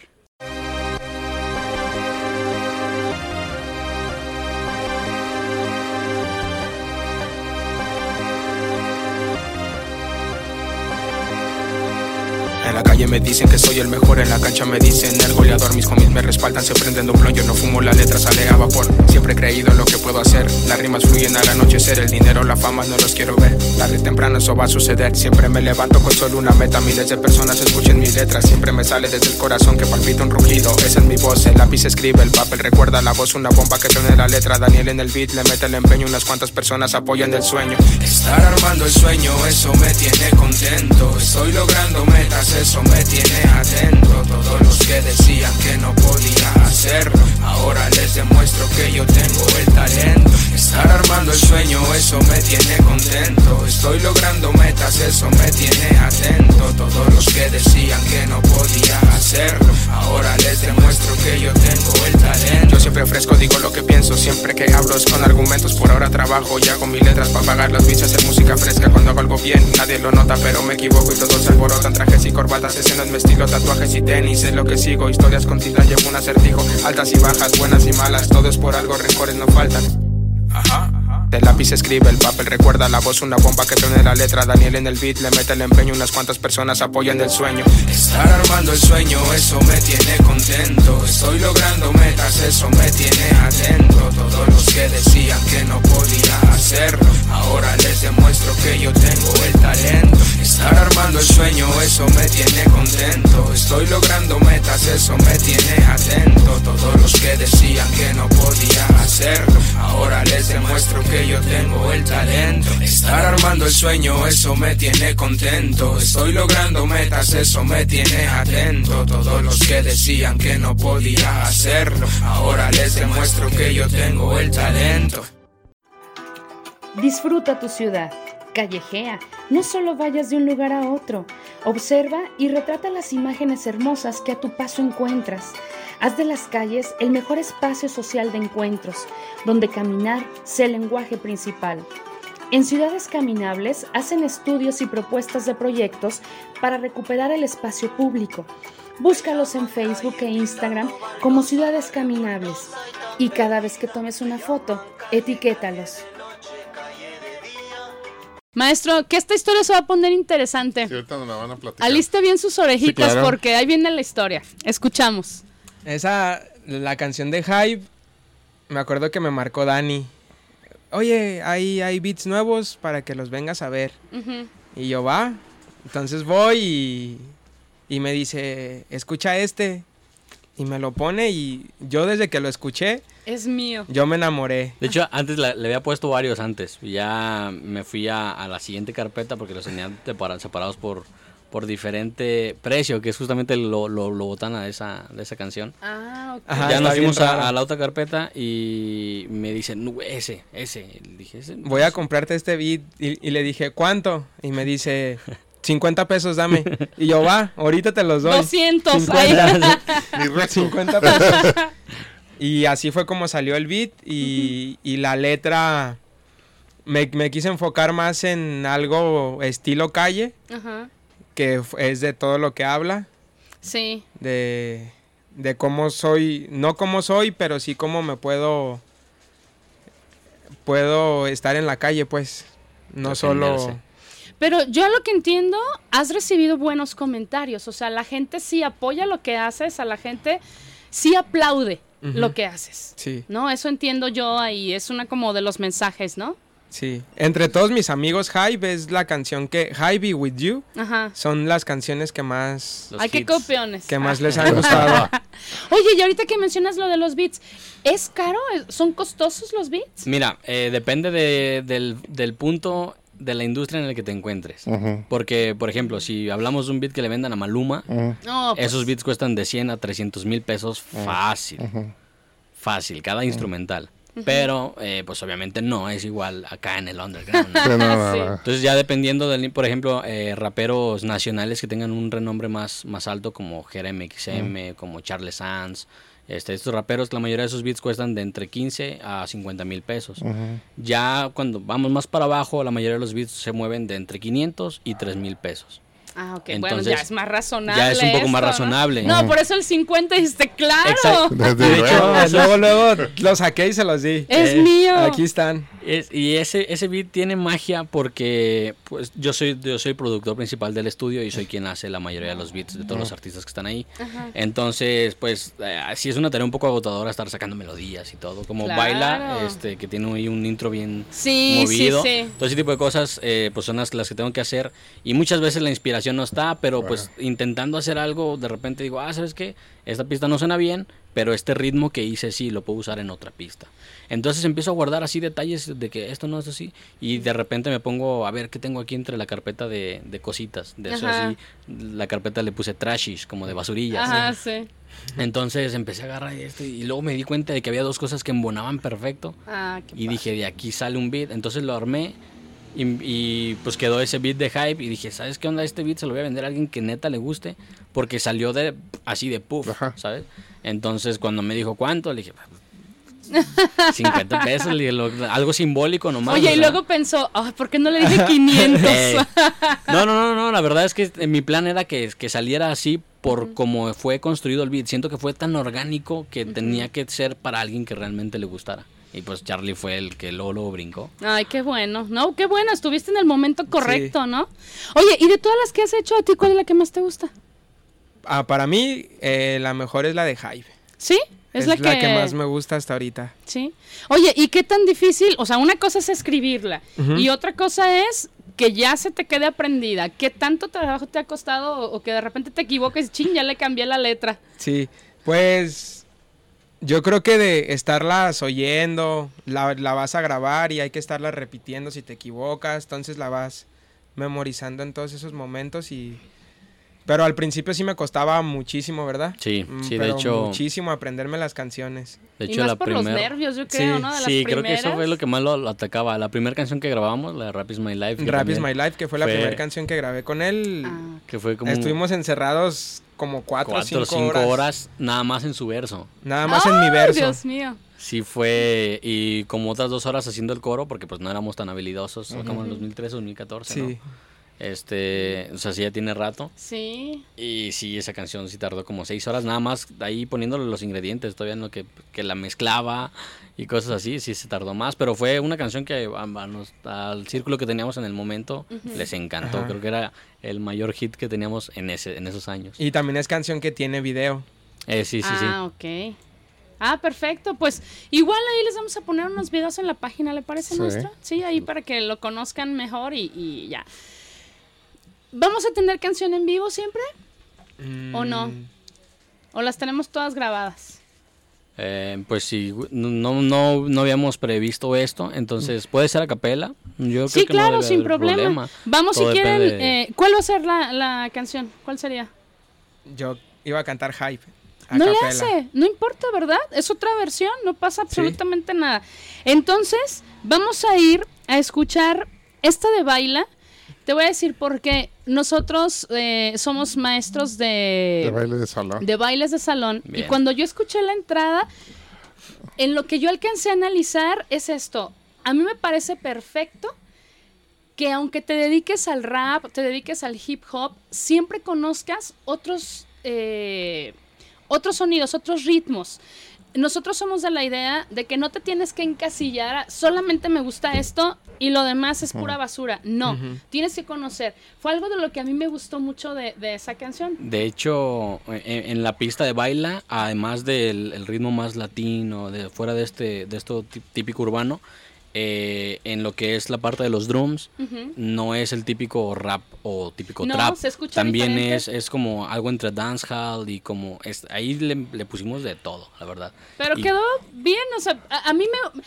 En la calle me dicen que soy el mejor, en la cancha me dicen el goleador. Mis homies me respaldan, se prenden blon. Yo no fumo, la letra sale a vapor. Siempre he creído en lo que puedo hacer. Las rimas fluyen al anochecer, el dinero, la fama no los quiero ver. Tarde temprano eso va a suceder. Siempre me levanto con solo una meta. Miles de personas escuchen mis letras. Siempre me sale desde el corazón que palpita un rugido. Esa es mi voz, el lápiz escribe, el papel recuerda la voz. Una bomba que tiene la letra. Daniel en el beat le mete el empeño. Unas cuantas personas apoyan del sueño. Estar armando el sueño, eso me tiene contento. Estoy logrando metas, eso me tiene atento. Todos los que decían que no podía hacerlo, ahora les demuestro que yo tengo el talento. Estar armando el sueño, eso me tiene contento. Estoy logrando metas, eso me tiene atento. Todos los que decían que no podía hacerlo, ahora les demuestro que yo tengo el talento. Yo siempre fresco, digo lo que pienso, siempre que hablo es con argumentos. Por ahora trabajo y hago mis letras para pagar las bichas de música fresca. Cuando hago algo bien, nadie lo nota, pero me equivoco y todos se alborotan. Trajes y corbatas, ese no es mi estilo, tatuajes y tenis, es lo que sigo. Historias con tinta, llevo un acertijo, altas y bajas, buenas y malas, todo es por algo, rencores no faltan. Ajá. El lápiz escribe, el papel recuerda la voz, una bomba que tiene la letra. Daniel en el beat le mete el empeño, unas cuantas personas apoyan el sueño. Estar armando el sueño, eso me tiene contento. Estoy logrando metas, eso me tiene atento. Todos los que decían que no podía hacerlo, ahora les demuestro que yo tengo el talento. Estar armando el sueño, eso me tiene contento. Estoy logrando metas, eso me tiene atento. Todos los que decían que no podía hacerlo, ahora les demuestro que yo tengo el talento. Estar armando el sueño, eso me tiene contento. Estoy logrando metas, eso me tiene atento. Todos los que decían que no podía hacerlo, ahora les demuestro que yo tengo el talento.
Disfruta tu ciudad, callejea, no solo vayas de un lugar a otro, observa y retrata las imágenes hermosas que a tu paso encuentras. Haz de las calles el mejor espacio social de encuentros, donde caminar sea el lenguaje principal. En Ciudades Caminables hacen estudios y propuestas de proyectos para recuperar el espacio público. Búscalos en Facebook e Instagram como Ciudades Caminables y cada vez que tomes una foto, etiquétalos.
Maestro, que esta historia se va a poner interesante.
Sí, ahorita nos la van a platicar.
Aliste bien sus orejitas
Sí, claro.
porque ahí viene la historia. Escuchamos.
Esa, la canción de Hype, me acuerdo que me marcó Dani. Oye, hay, hay beats nuevos para que los vengas a ver. Y yo, va. Entonces voy y, y me dice, escucha este. Y me lo pone y yo desde que lo escuché,
Es mío.
yo me enamoré.
De hecho, antes la- le había puesto varios antes. y Ya me fui a, a la siguiente carpeta porque los tenía separa- separados por, por diferente precio, que es justamente lo, lo, lo botana de esa, de esa canción.
Ah, ok.
Ajá,
ya nos fuimos a, la otra carpeta y me dicen, "No, ese, ese. Dije, ese.
Voy a comprarte este beat. Y, y le dije, ¿cuánto? Y me dice, 50 pesos dame. Y yo, va, ahorita te los doy.
200.
50.
Mi recto.
50 pesos. y así fue como salió el beat y, y la letra me, me quise enfocar más en algo estilo calle,
Ajá.
Que es de todo lo que habla,
Sí.
de, de cómo soy, no cómo soy, pero sí cómo me puedo, puedo estar en la calle, pues, no solo...
Pero yo a lo que entiendo, has recibido buenos comentarios. O sea, la gente sí apoya lo que haces, a la gente sí aplaude lo que haces.
Sí.
¿No? Eso entiendo yo ahí. Es una como de los mensajes, ¿no?
Sí, entre todos mis amigos, Hype es la canción que, Hype Be With You,
Ajá.
son las canciones que más,
Los
Ay, qué copiones.
que más
Ah.
les han gustado.
Oye, y ahorita que mencionas lo de los beats, ¿es caro? ¿Son costosos los beats?
Mira, eh, depende de- del, del punto de la industria en el que te encuentres.
Ujú,
Porque, por ejemplo, si hablamos de un beat que le vendan a Maluma,
No, pues,
esos beats cuestan de 100 a 300 mil pesos fácil. Fácil, cada instrumental. Pero, eh, pues obviamente no es igual acá en el underground. ¿no?
Sí, no, no,
Sí.
no.
Entonces ya dependiendo del, por ejemplo, eh, raperos nacionales que tengan un renombre más, más alto como Jeremy XM, como Charles Sanz, este, estos raperos, la mayoría de esos beats cuestan de entre 15 a 50 mil pesos. Ya cuando vamos más para abajo, la mayoría de los beats se mueven de entre 500 y 3 mil pesos.
Ah, ok. bueno,
Entonces,
ya es más razonable.
ya es un poco más
esto, ¿no?
razonable.
No, por eso el 50 dijiste, claro.
Exacto.
Desde
De hecho,
luego.
No, luego, luego lo saqué y se los di.
Es
Eh,
mío.
Aquí están.
Es- y ese, ese beat tiene magia porque pues yo soy yo soy productor principal del estudio y soy quien hace la mayoría de los beats de todos los artistas que están ahí.
Ajá.
Entonces, pues eh, sí es una tarea un poco agotadora estar sacando melodías y todo. Como
Claro.
baila, este, que tiene ahí un intro bien
Sí,
movido.
sí, sí.
Todo ese tipo de cosas eh, pues son las, las que tengo que hacer. Y muchas veces la inspiración no está, pero pues intentando hacer algo, de repente digo, ah, ¿sabes qué? Esta pista no suena bien, pero este ritmo que hice sí lo puedo usar en otra pista. Entonces empiezo a guardar así detalles de que esto no es así. Y de repente me pongo a ver qué tengo aquí entre la carpeta de, de cositas. De eso
Ajá.
así, la carpeta le puse trashish, como de basurillas.
Ajá, sí.
Entonces empecé a agarrar esto y luego me di cuenta de que había dos cosas que embonaban perfecto.
Ah, qué
Y dije, de aquí sale un beat. Entonces lo armé y, y, pues quedó ese beat de hype. Y dije, ¿sabes qué onda? Este beat se lo voy a vender a alguien que neta le guste. Porque salió de así de puff,
Ajá.
¿sabes? Entonces cuando me dijo cuánto, le dije, 50 pesos, le dije, lo- algo simbólico nomás.
Oye,
o
y
sea.
luego pensó, ay, ¿por qué no le dije 500?
Eh, no, no, no, no, la verdad es que eh, mi plan era que, que saliera así por como fue construido el beat. Siento que fue tan orgánico que tenía que ser para alguien que realmente le gustara. Y pues Charlie fue el que luego, luego brincó.
Ay, qué bueno. No, qué bueno, estuviste en el momento correcto, ¿no? Oye, y de todas las que has hecho, ¿a ti cuál es la que más te gusta?
Ah, para mí, eh, la mejor es la de Hype.
¿Sí?
Es, la, que... más me gusta hasta ahorita.
Sí. Oye, ¿y qué tan difícil? O sea, una cosa es escribirla y otra cosa es que ya se te quede aprendida. ¿Qué tanto trabajo te ha costado o, o que de repente te equivoques y ching, ya le cambié la letra?
Sí, pues yo creo que de estarlas oyendo, la, la vas a grabar y hay que estarla repitiendo si te equivocas, entonces la vas memorizando en todos esos momentos y... Pero al principio sí me costaba muchísimo, ¿verdad?
Sí,
Mm,
sí, de
pero
hecho,
Muchísimo aprenderme las canciones.
de
y
hecho
más
la
por los
primera
nervios, yo creo,
Sí,
¿no? De las
Sí, creo que eso fue lo que más lo, lo atacaba. La primera canción que grabamos, la de Rap is My Life,
Rap is My Life, que fue la primera canción que grabé con él.
Ah,
que fue como
Estuvimos encerrados como cuatro,
cuatro
o
o
cinco,
cinco
horas.
horas. nada más en su verso.
Nada más en mi
¡Ay,
verso.
Dios mío.
Sí fue, y como otras dos horas haciendo el coro, porque pues no éramos tan habilidosos, como en 2013 2014,
Sí.
¿no? Este, o sea, sí ya tiene rato.
Sí.
Y sí, esa canción sí tardó como seis horas, nada más ahí poniéndole los ingredientes, todavía no que, que la mezclaba y cosas así, sí se tardó más, pero fue una canción que a- a nos- al círculo que teníamos en el momento les encantó,
Ajá.
creo que era el mayor hit que teníamos en, ese, en esos años.
Y también es canción que tiene video.
Eh, sí, sí,
ah, ok. Ah, perfecto. Pues igual ahí les vamos a poner unos videos en la página, ¿le parece
Sí.
nuestra? Sí, ahí para que lo conozcan mejor y, y ya. ¿Vamos a tener canción en vivo siempre? ¿O no?
Mm,
¿O las tenemos todas grabadas?
Eh, pues sí, no, no, no habíamos previsto esto, entonces puede ser a capela. Yo
Sí,
creo que no
claro, sin problema. Vamos
Todo
si quieren,
de-
eh, ¿cuál va a ser la, la canción? ¿Cuál sería?
Yo iba a cantar Hype. a
No le hace, no importa, ¿verdad? Es otra versión, no pasa absolutamente nada. Entonces, vamos a ir a escuchar esta de Baila. Te voy a decir por qué. Nosotros eh, somos maestros de,
De baile de salón.
de bailes de salón. Y cuando yo escuché la entrada, en lo que yo alcancé a analizar es esto. A mí me parece perfecto que aunque te dediques al rap, te dediques al hip hop, siempre conozcas otros, eh, otros sonidos, otros ritmos. Nosotros somos de la idea de que no te tienes que encasillar, solamente me gusta esto y lo demás es pura basura. No, tienes que conocer. Fue algo de lo que a mí me gustó mucho de, de esa canción.
De hecho, en, en la pista de baila, además del el ritmo más latino, de fuera de este, de esto tí- típico urbano, eh, en lo que es la parte de los drums, no es el típico rap o típico
No,
trap.
se escucha
También es, es como algo entre dancehall y como es, ahí le, le pusimos de todo, la verdad.
Pero
Y-
quedó bien, o sea, a, a mí me...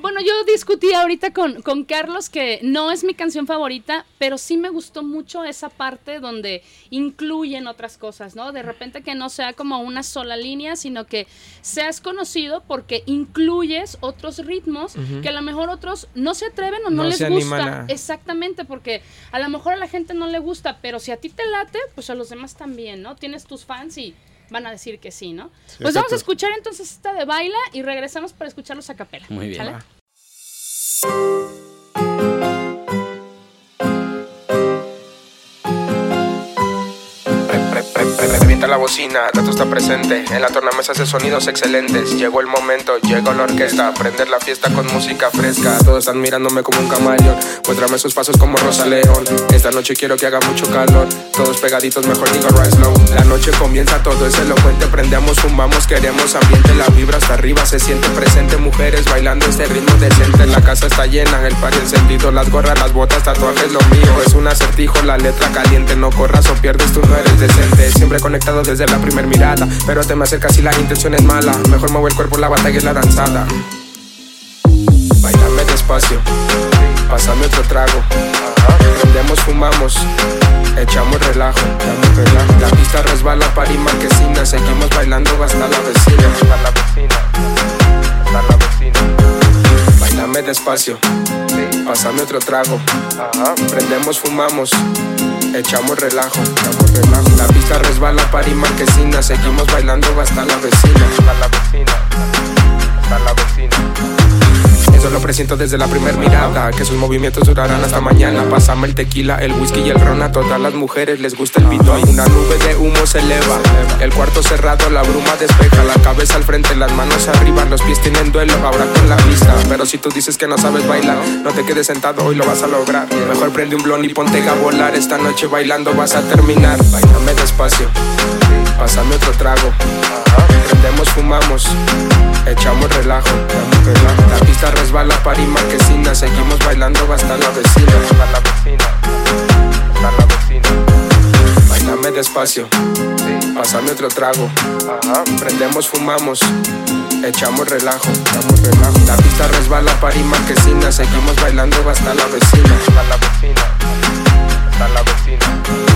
Bueno, yo discutí ahorita con, con Carlos que no es mi canción favorita, pero sí me gustó mucho esa parte donde incluyen otras cosas, ¿no? De repente que no sea como una sola línea, sino que seas conocido porque incluyes otros ritmos que a lo mejor otros no se atreven o no,
No
les gusta.
a-
Exactamente, porque a lo mejor a la gente no le gusta, pero si a ti te late, pues a los demás también, ¿no? Tienes tus fans y van a decir que sí, ¿no?
Sí,
pues vamos a escuchar entonces esta de baila y regresamos para escucharlos a capela.
Muy bien.
La bocina, Tato está presente. En la tornamesas de sonidos excelentes. Llegó el momento, llegó la orquesta. Prender la fiesta con música fresca. Todos están mirándome como un camaleón. Muéstrame sus pasos como Rosa León. Esta noche quiero que haga mucho calor. Todos pegaditos, mejor digo rise low La noche comienza, todo es elocuente. Prendemos, fumamos, queremos ambiente. La vibra hasta arriba se siente presente. Mujeres bailando este ritmo decente. La casa está llena, el party encendido. Las gorras, las botas, tatuajes, lo mío. Es un acertijo, la letra caliente. No corras o pierdes, tú no eres decente. Siempre conectado desde la primer mirada. Pero te me acercas si la intención es mala. Mejor mueve el cuerpo, la batalla es la danzada. Bailame despacio Pásame otro trago. Prendemos, fumamos Echamos relajo, echamos relajo. La pista resbala, pari marquesina Seguimos bailando hasta la vecina. Hasta la vecina Hasta la vecina. Bailame despacio Pásame otro trago. Prendemos, fumamos Echamos relajo, echamos relajo. La pista resbala, pari marquesina. Seguimos bailando hasta la vecina Hasta la vecina Hasta la vecina eso lo presiento desde la primer mirada Que sus movimientos durarán hasta mañana. Pásame el tequila, el whisky y el ron A todas las mujeres les gusta el pito Una nube de humo se eleva El cuarto cerrado, la bruma despeja La cabeza al frente, las manos arriba Los pies tienen duelo, ahora con la vista Pero si tú dices que no sabes bailar No te quedes sentado, hoy lo vas a lograr. Mejor prende un blon y ponte a volar Esta noche bailando vas a terminar. Bailame despacio Pásame otro trago Prendemos, fumamos Echamos relajo. La pista resbala, pari marquesina Seguimos bailando hasta la vecina. Hasta la vecina Hasta la vecina. Bailame despacio Pásame otro trago. Prendemos, fumamos Echamos relajo, echamos relajo. La pista resbala, pari marquesina Seguimos bailando hasta la vecina. Hasta la vecina Hasta la vecina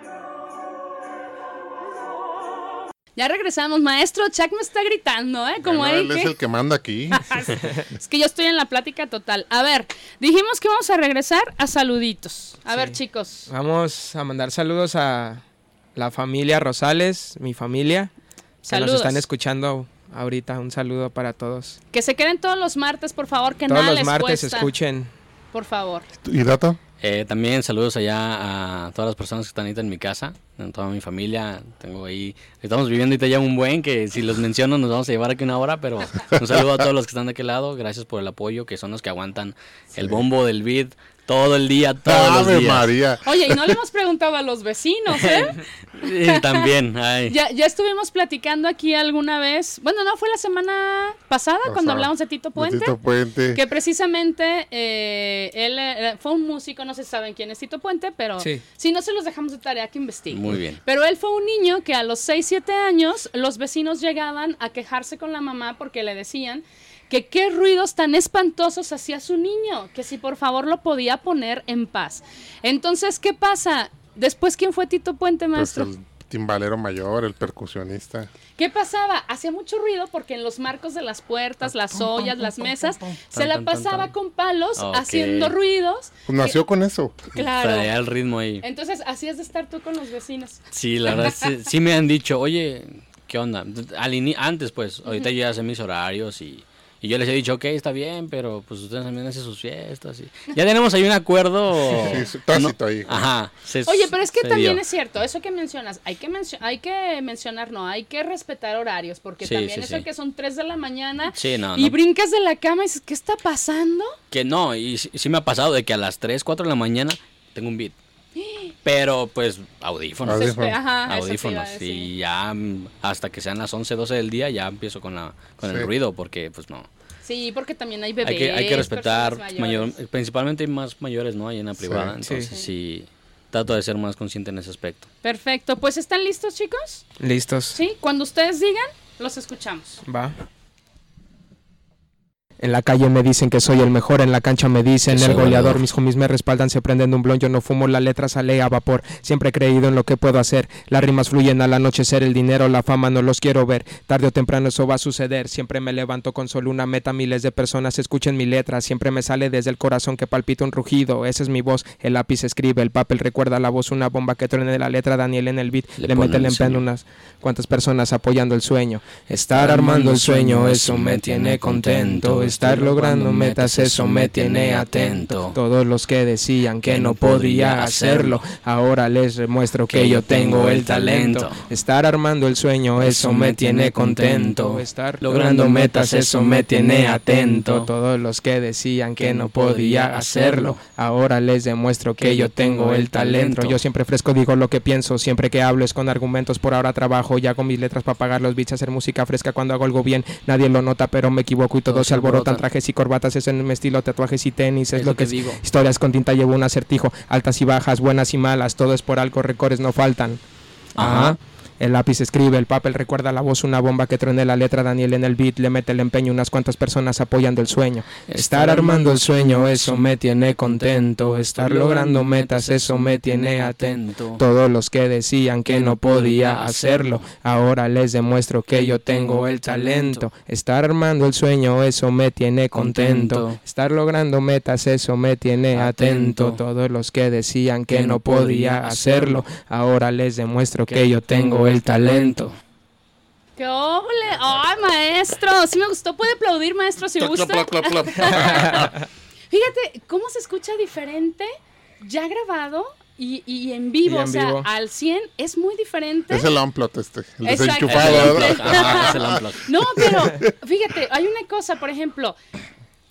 Ya regresamos, maestro. Chuck me está gritando, ¿eh? Como
Bueno, él es
que-
el que manda aquí.
Es que yo estoy en la plática total. A ver, dijimos que vamos a regresar a saluditos. A ver, chicos.
Vamos a mandar saludos a la familia Rosales, mi familia. Que
Saludos.
nos están escuchando ahorita. Un saludo para todos.
Que se queden todos los martes, por favor, que
todos
nada
los
les
martes
cuesta.
escuchen
por favor.
¿Y Dato?
Eh, también saludos allá a todas las personas que están ahorita en mi casa, en toda mi familia. Tengo ahí, estamos viviendo ahorita ya un buen que si los menciono nos vamos a llevar aquí una hora, pero un saludo a todos los que están de aquel lado. Gracias por el apoyo, que son los que aguantan el bombo del beat todo el día, todos los
¡Ave
días.
María!
Oye, y no le hemos preguntado a los vecinos, ¿eh?
También, ay.
Ya, ya estuvimos platicando aquí alguna vez. Bueno, no, fue la semana pasada cuando hablamos de Tito
De
Puente.
Tito Puente.
Que precisamente eh, él eh, fue un músico, no se saben quién es Tito Puente, pero
Sí.
si no se los dejamos de tarea que investiguen.
Muy bien.
Pero él fue un niño que a los 6, 7 años los vecinos llegaban a quejarse con la mamá porque le decían que qué ruidos tan espantosos hacía su niño, que si por favor lo podía poner en paz. Entonces, ¿qué pasa? Después, ¿quién fue Tito Puente,
Pues
maestro?
el timbalero mayor, el percusionista.
¿Qué pasaba? Hacía mucho ruido porque en los marcos de las puertas, las ollas, las mesas, se la pasaba con palos haciendo ruidos.
Pues nació con eso.
Claro.
Traía el ritmo ahí.
Entonces, así es de estar tú con los vecinos.
Sí, la verdad, sí, sí me han dicho, oye, ¿qué onda? Al antes, pues, ahorita yo ya sé mis horarios y, y yo les he dicho, ok, está bien, pero pues ustedes también hacen sus fiestas. Y... Ya tenemos ahí un acuerdo.
Sí, sí, tácito ahí.
Ajá. se-
Oye, pero es que también
dio.
es cierto, eso que mencionas, hay que, mencio- hay que mencionar, no, hay que respetar horarios, porque
Sí,
también
sí,
eso
sí.
que son 3 de la mañana
Sí, no,
y
no.
brincas de la cama y dices, ¿qué está pasando?
Que no, y sí, sí me ha pasado de que a las 3, 4 de la mañana tengo un beat. Pero pues audífonos.
Audífonos.
Espe- Ajá,
audífonos y ya mm, hasta que sean las 11, 12 del día ya empiezo con la con
Sí.
el ruido porque pues no.
Sí, porque también hay bebés.
hay que hay que respetar mayor, principalmente hay más mayores, ¿no? Ahí en la privada,
sí.
entonces sí. trato de ser más consciente en ese aspecto.
Perfecto, pues ¿están listos, chicos?
Listos.
Sí, cuando ustedes digan, los escuchamos.
Va. En la calle me dicen que soy el mejor, en la cancha me dicen el goleador, mis homies me respaldan, se prenden de un blon, yo no fumo, la letra sale a vapor, siempre he creído en lo que puedo hacer, las rimas fluyen al anochecer, el dinero, la fama no los quiero ver, tarde o temprano eso va a suceder, siempre me levanto con solo una meta, miles de personas escuchen mi letra, siempre me sale desde el corazón que palpita un rugido, esa es mi voz, el lápiz escribe, el papel recuerda la voz, una bomba que truene de la letra, Daniel en el beat,
Le
le, mete el empeño unas cuantas personas apoyando el sueño, estar armando el sueño, eso me tiene contento, estar logrando metas, eso me tiene atento. Todos los que decían que no podía hacerlo, ahora les demuestro que yo tengo el talento. Estar armando el sueño, eso me tiene contento. Estar logrando metas, eso me tiene atento. Todos los que decían que no podía hacerlo, ahora les demuestro que yo tengo el talento. Yo siempre fresco digo lo que pienso, siempre que hablo es con argumentos. Por ahora trabajo ya con mis letras para pagar los beats, hacer música fresca cuando hago algo bien. Nadie lo nota, pero me equivoco y Todos se alborotan.
Alborotan.
Trajes y corbatas es en mi estilo, tatuajes y tenis, es,
Es
lo que
que digo.
Historias con tinta llevo un acertijo, altas y bajas, buenas y malas, todo es por algo, recores no faltan.
Ajá.
Ajá. El lápiz escribe, el papel recuerda la voz, una bomba que truene la letra, Daniel en el beat, le mete el empeño, unas cuantas personas apoyando el sueño. Estar armando el sueño, eso me tiene contento, estar logrando metas, eso me tiene atento. Todos los que decían que no podía hacerlo, ahora les demuestro que yo tengo el talento. Estar armando el sueño, eso me tiene contento. Estar logrando metas, eso me tiene atento.
Atento.
Todos los que decían que no podía hacerlo, ahora les demuestro que yo tengo el talento.
¡Qué óvole! ¡Ay, maestro! Sí me gustó. ¿Puede aplaudir, maestro, si gusta? Fíjate cómo se escucha diferente ya grabado y, y en vivo.
Y en
o sea,
vivo.
al 100 es muy diferente.
Es el unplot este, el
Exacto.
desenchufado.
Es el
el.
No, pero fíjate, hay una cosa, por ejemplo,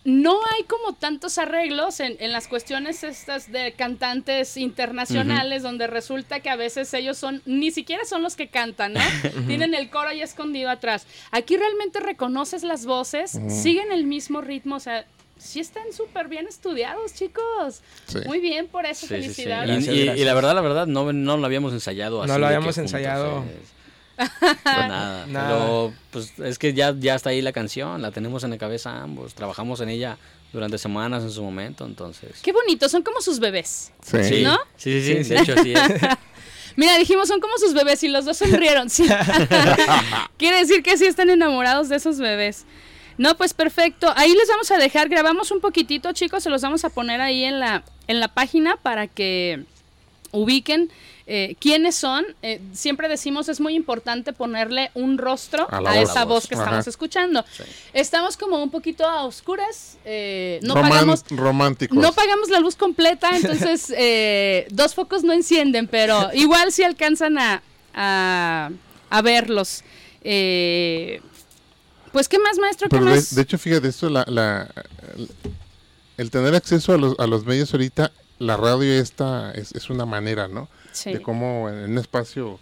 no hay como tantos arreglos en, en las cuestiones estas de cantantes internacionales donde resulta que a veces ellos son, ni siquiera son los que cantan, ¿no? Tienen el coro ahí escondido atrás. Aquí realmente reconoces las voces, siguen el mismo ritmo, o sea, sí están súper bien estudiados, chicos.
Sí.
Muy bien, por eso,
Sí, sí, sí.
felicidades.
Y,
Gracias,
y- y
gracias.
la verdad, la verdad, no, no lo habíamos ensayado así.
No lo habíamos
juntos,
ensayado.
eh, pues nada,
Nada.
Pero pues es que ya, ya está ahí la canción, la tenemos en la cabeza ambos, trabajamos en ella durante semanas en su momento, entonces.
Qué bonito, son como sus bebés.
Sí.
Sí,
¿No?
sí, sí, sí, de hecho sí es.
Mira, dijimos son como sus bebés y los dos sonrieron. Sí. Quiere decir que sí están enamorados de esos bebés. No, pues perfecto. Ahí les vamos a dejar, grabamos un poquitito, chicos, se los vamos a poner ahí en la, en la página para que ubiquen eh, quiénes son. Eh, siempre decimos es muy importante ponerle un rostro
A
a,
la voz.
esa voz que
Ajá.
estamos escuchando. Estamos como un poquito a oscuras, eh, no
Roman-
pagamos...
románticos.
No pagamos la luz completa, entonces eh, dos focos no encienden, pero igual sí alcanzan a, a, a verlos. Eh, pues, ¿qué más, maestro? ¿Qué
Pero
más?
de hecho, fíjate, esto, la, la- el, el tener acceso a los, a los medios ahorita, la radio esta es, es una manera, ¿no?
Sí.
De cómo en un espacio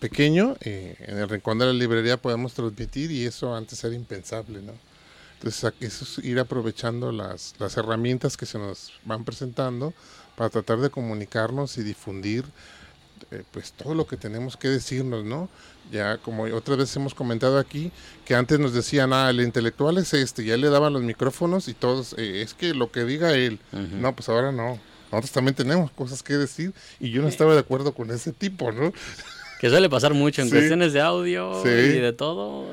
pequeño, eh, en el rincón de la librería podemos transmitir y eso antes era impensable, ¿no? Entonces, eso es ir aprovechando las, las herramientas que se nos van presentando para tratar de comunicarnos y difundir eh, pues todo lo que tenemos que decirnos, ¿no? Ya como otras veces hemos comentado aquí, que antes nos decían, ah, el intelectual es este, ya le daban los micrófonos y todos, eh, es que lo que diga él, no, pues ahora no. Nosotros también tenemos cosas que decir y yo no estaba de acuerdo con ese tipo, ¿no?
Que suele pasar mucho en
Sí.
cuestiones de audio
Sí.
y de todo.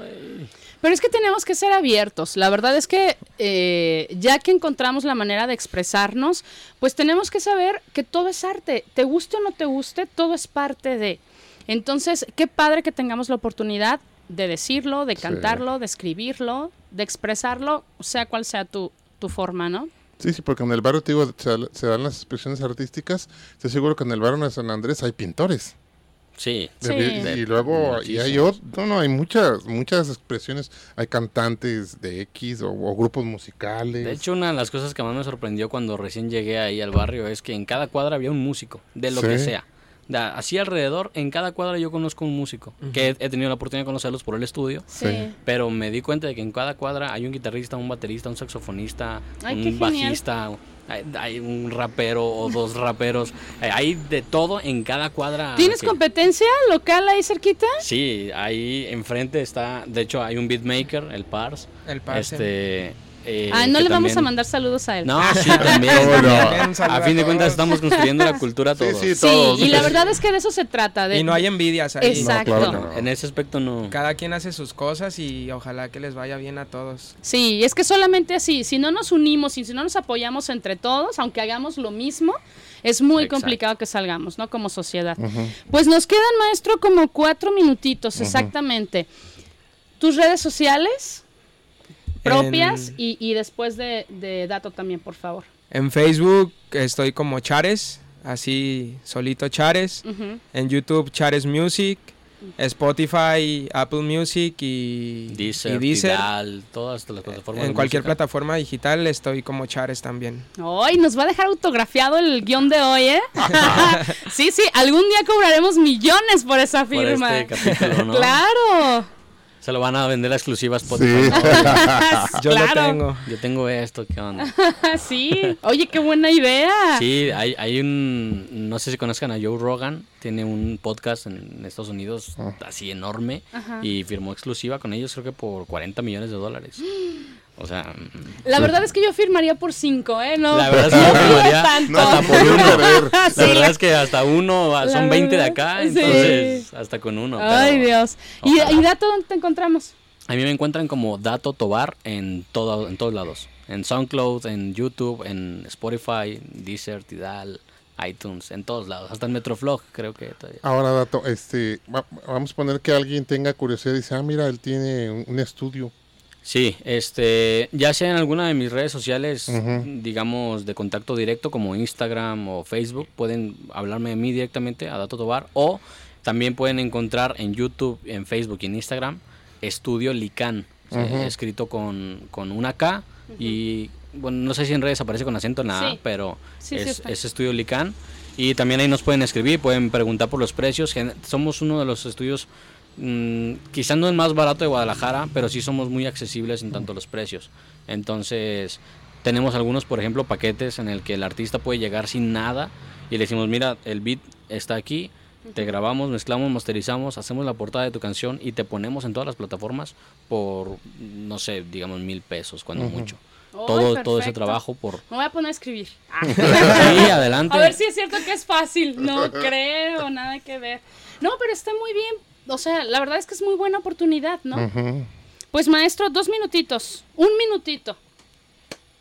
Pero es que tenemos que ser abiertos. La verdad es que eh, ya que encontramos la manera de expresarnos, pues tenemos que saber que todo es arte. Te guste o no te guste, todo es parte de. Entonces, qué padre que tengamos la oportunidad de decirlo, de
Sí.
cantarlo, de escribirlo, de expresarlo, sea cual sea tu, tu forma, ¿no?
Sí, sí, porque en el barrio, te digo, se, dan las expresiones artísticas. Estoy seguro que en el barrio de San Andrés hay pintores.
Sí.
De-
Sí.
Y, y luego, y hay otro, no, no, hay muchas, muchas expresiones. Hay cantantes de X o, o grupos musicales.
De hecho, una de las cosas que más me sorprendió cuando recién llegué ahí al barrio es que en cada cuadra había un músico, de lo que
Sí.
sea. Da- así alrededor, en cada cuadra yo conozco un músico, que he, he tenido la oportunidad de conocerlos por el estudio,
Sí.
pero me di cuenta de que en cada cuadra hay un guitarrista, un baterista, un saxofonista,
Ay,
un bajista, hay, hay un rapero o dos raperos, eh, hay de todo en cada cuadra.
¿Tienes
que-
competencia local ahí cerquita?
Sí, ahí enfrente está, de hecho hay un beatmaker, el Pars.
El Parce.
Este, eh,
ah, no le vamos a mandar saludos a él.
No, sí, también. También. A fin de cuentas estamos construyendo la cultura
Sí,
todos.
sí,
Sí,
todos.
y la verdad es que de eso se trata. De,
Y no hay envidias ahí.
Exacto.
No, claro no.
En ese aspecto no.
Cada quien hace sus cosas y ojalá que les vaya bien a todos.
Sí, es que solamente así, si no nos unimos y si no nos apoyamos entre todos, aunque hagamos lo mismo, es muy
Exacto.
complicado que salgamos, ¿no? Como sociedad. Pues nos quedan, maestro, como cuatro minutitos, exactamente. Tus redes sociales propias
En-
y, y después de, de dato también, por favor.
En Facebook estoy como Chares, así solito Chares. En YouTube Chares Music, Spotify, Apple Music y
Deezer,
y Deezer.
Tidal, todas las plataformas.
En
de
cualquier
música.
plataforma digital estoy como Chares también.
Hoy nos va a dejar autografiado el guion de hoy, ¿eh? sí, sí, algún día cobraremos millones por esa
Por
firma.
este capítulo, ¿no?
Claro.
Se lo van a vender la exclusiva a Spotify.
Sí.
¿no?
Yo
Claro.
lo tengo.
Yo tengo esto, ¿qué onda?
sí. Oye, qué buena idea.
Sí, hay, hay un, no sé si conozcan a Joe Rogan, tiene un podcast en Estados Unidos así enorme
Ajá.
y firmó exclusiva con ellos creo que por 40 millones de dólares. O sea,
La verdad es que yo firmaría por cinco, ¿eh? No,
La verdad es que
no
yo firmaría
tanto.
hasta por uno. La
Sí,
verdad es que hasta uno,
La
son 20 de
verdad,
acá,
sí.
entonces hasta con uno.
Ay,
pero
Dios. ¿Y. ¿Y dato dónde te encontramos?
A mí me encuentran como Dato Tobar en, todo, en todos lados. En SoundCloud, en YouTube, en Spotify, Deezer, Tidal, iTunes, en todos lados. Hasta en Metroflog creo que todavía.
Ahora, Dato, este, va- vamos a poner que alguien tenga curiosidad y dice, ah, mira, él tiene un, un estudio.
Sí, este, ya sea en alguna de mis redes sociales, digamos, de contacto directo como Instagram o Facebook, pueden hablarme de mí directamente a Dato Tobar o también pueden encontrar en YouTube, en Facebook y en Instagram Estudio Lican,
Ujú.
escrito con, con una K y, bueno, no sé si en redes aparece con acento en la A,
Sí.
pero
Sí,
es, es Estudio Lican. Y también ahí nos pueden escribir, pueden preguntar por los precios. Somos uno de los estudios, mm, quizás no el más barato de Guadalajara, pero sí somos muy accesibles en tanto los precios. Entonces, tenemos algunos, por ejemplo, paquetes en el que el artista puede llegar sin nada y le decimos, mira, el beat está aquí, te grabamos, mezclamos, masterizamos, hacemos la portada de tu canción y te ponemos en todas las plataformas por, no sé, digamos mil pesos, cuando mucho.
Ay,
todo, todo ese trabajo por...
Me voy a poner a escribir.
Sí, adelante.
A ver si es cierto que es fácil. No creo, nada que ver. No, pero está muy bien. O sea, la verdad es que es muy buena oportunidad, ¿no? Pues maestro, dos minutitos. Un minutito.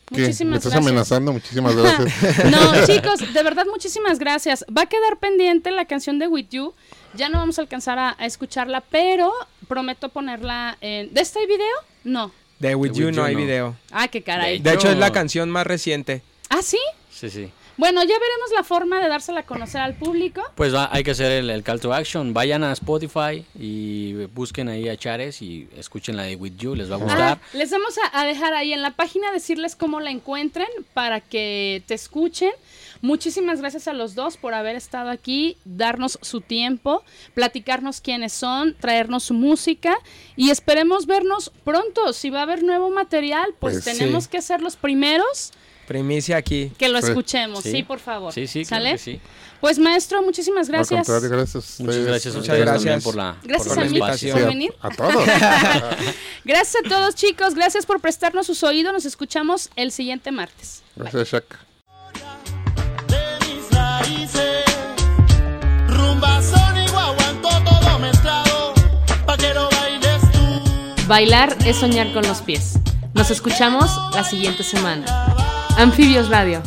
¿Qué? ¿Me
Muchísimas
estás
gracias.
amenazando? Muchísimas gracias.
No, chicos, de verdad, muchísimas gracias. Va a quedar pendiente la canción de With You. Ya no vamos a alcanzar a, a escucharla, pero prometo ponerla en. ¿De este video? No.
De With
De
You
With
no
You
hay
no.
video.
Ah, qué caray.
De hecho, es la canción más reciente.
¿Ah, sí?
Sí, sí.
Bueno, ya veremos la forma de dársela a conocer al público.
Pues va- hay que hacer el, el call to action. Vayan a Spotify y busquen ahí a Chares y escuchen la de With You, les va a gustar.
Ah, les vamos a, a dejar ahí en la página decirles cómo la encuentren para que te escuchen. Muchísimas gracias a los dos por haber estado aquí, darnos su tiempo, platicarnos quiénes son, traernos su música y esperemos vernos pronto. Si va a haber nuevo material, pues,
Pues sí.
tenemos que ser los primeros
Primicia aquí.
que lo escuchemos. Sí,
Sí.
por favor.
Sí, sí, claro
¿Sale?
que sí.
Pues maestro, muchísimas
Al
gracias.
contrario, gracias.
Muchas gracias a
Muchas
ustedes
gracias.
también por la,
Gracias
por
a
el
mí
espacio.
por
a-
venir.
a todos.
Gracias a todos chicos, gracias por prestarnos sus oídos. Nos escuchamos el siguiente martes.
Gracias, Shaq.
bailes tú.
Bailar es soñar con los pies. Nos escuchamos la siguiente semana. Anfibios Radio.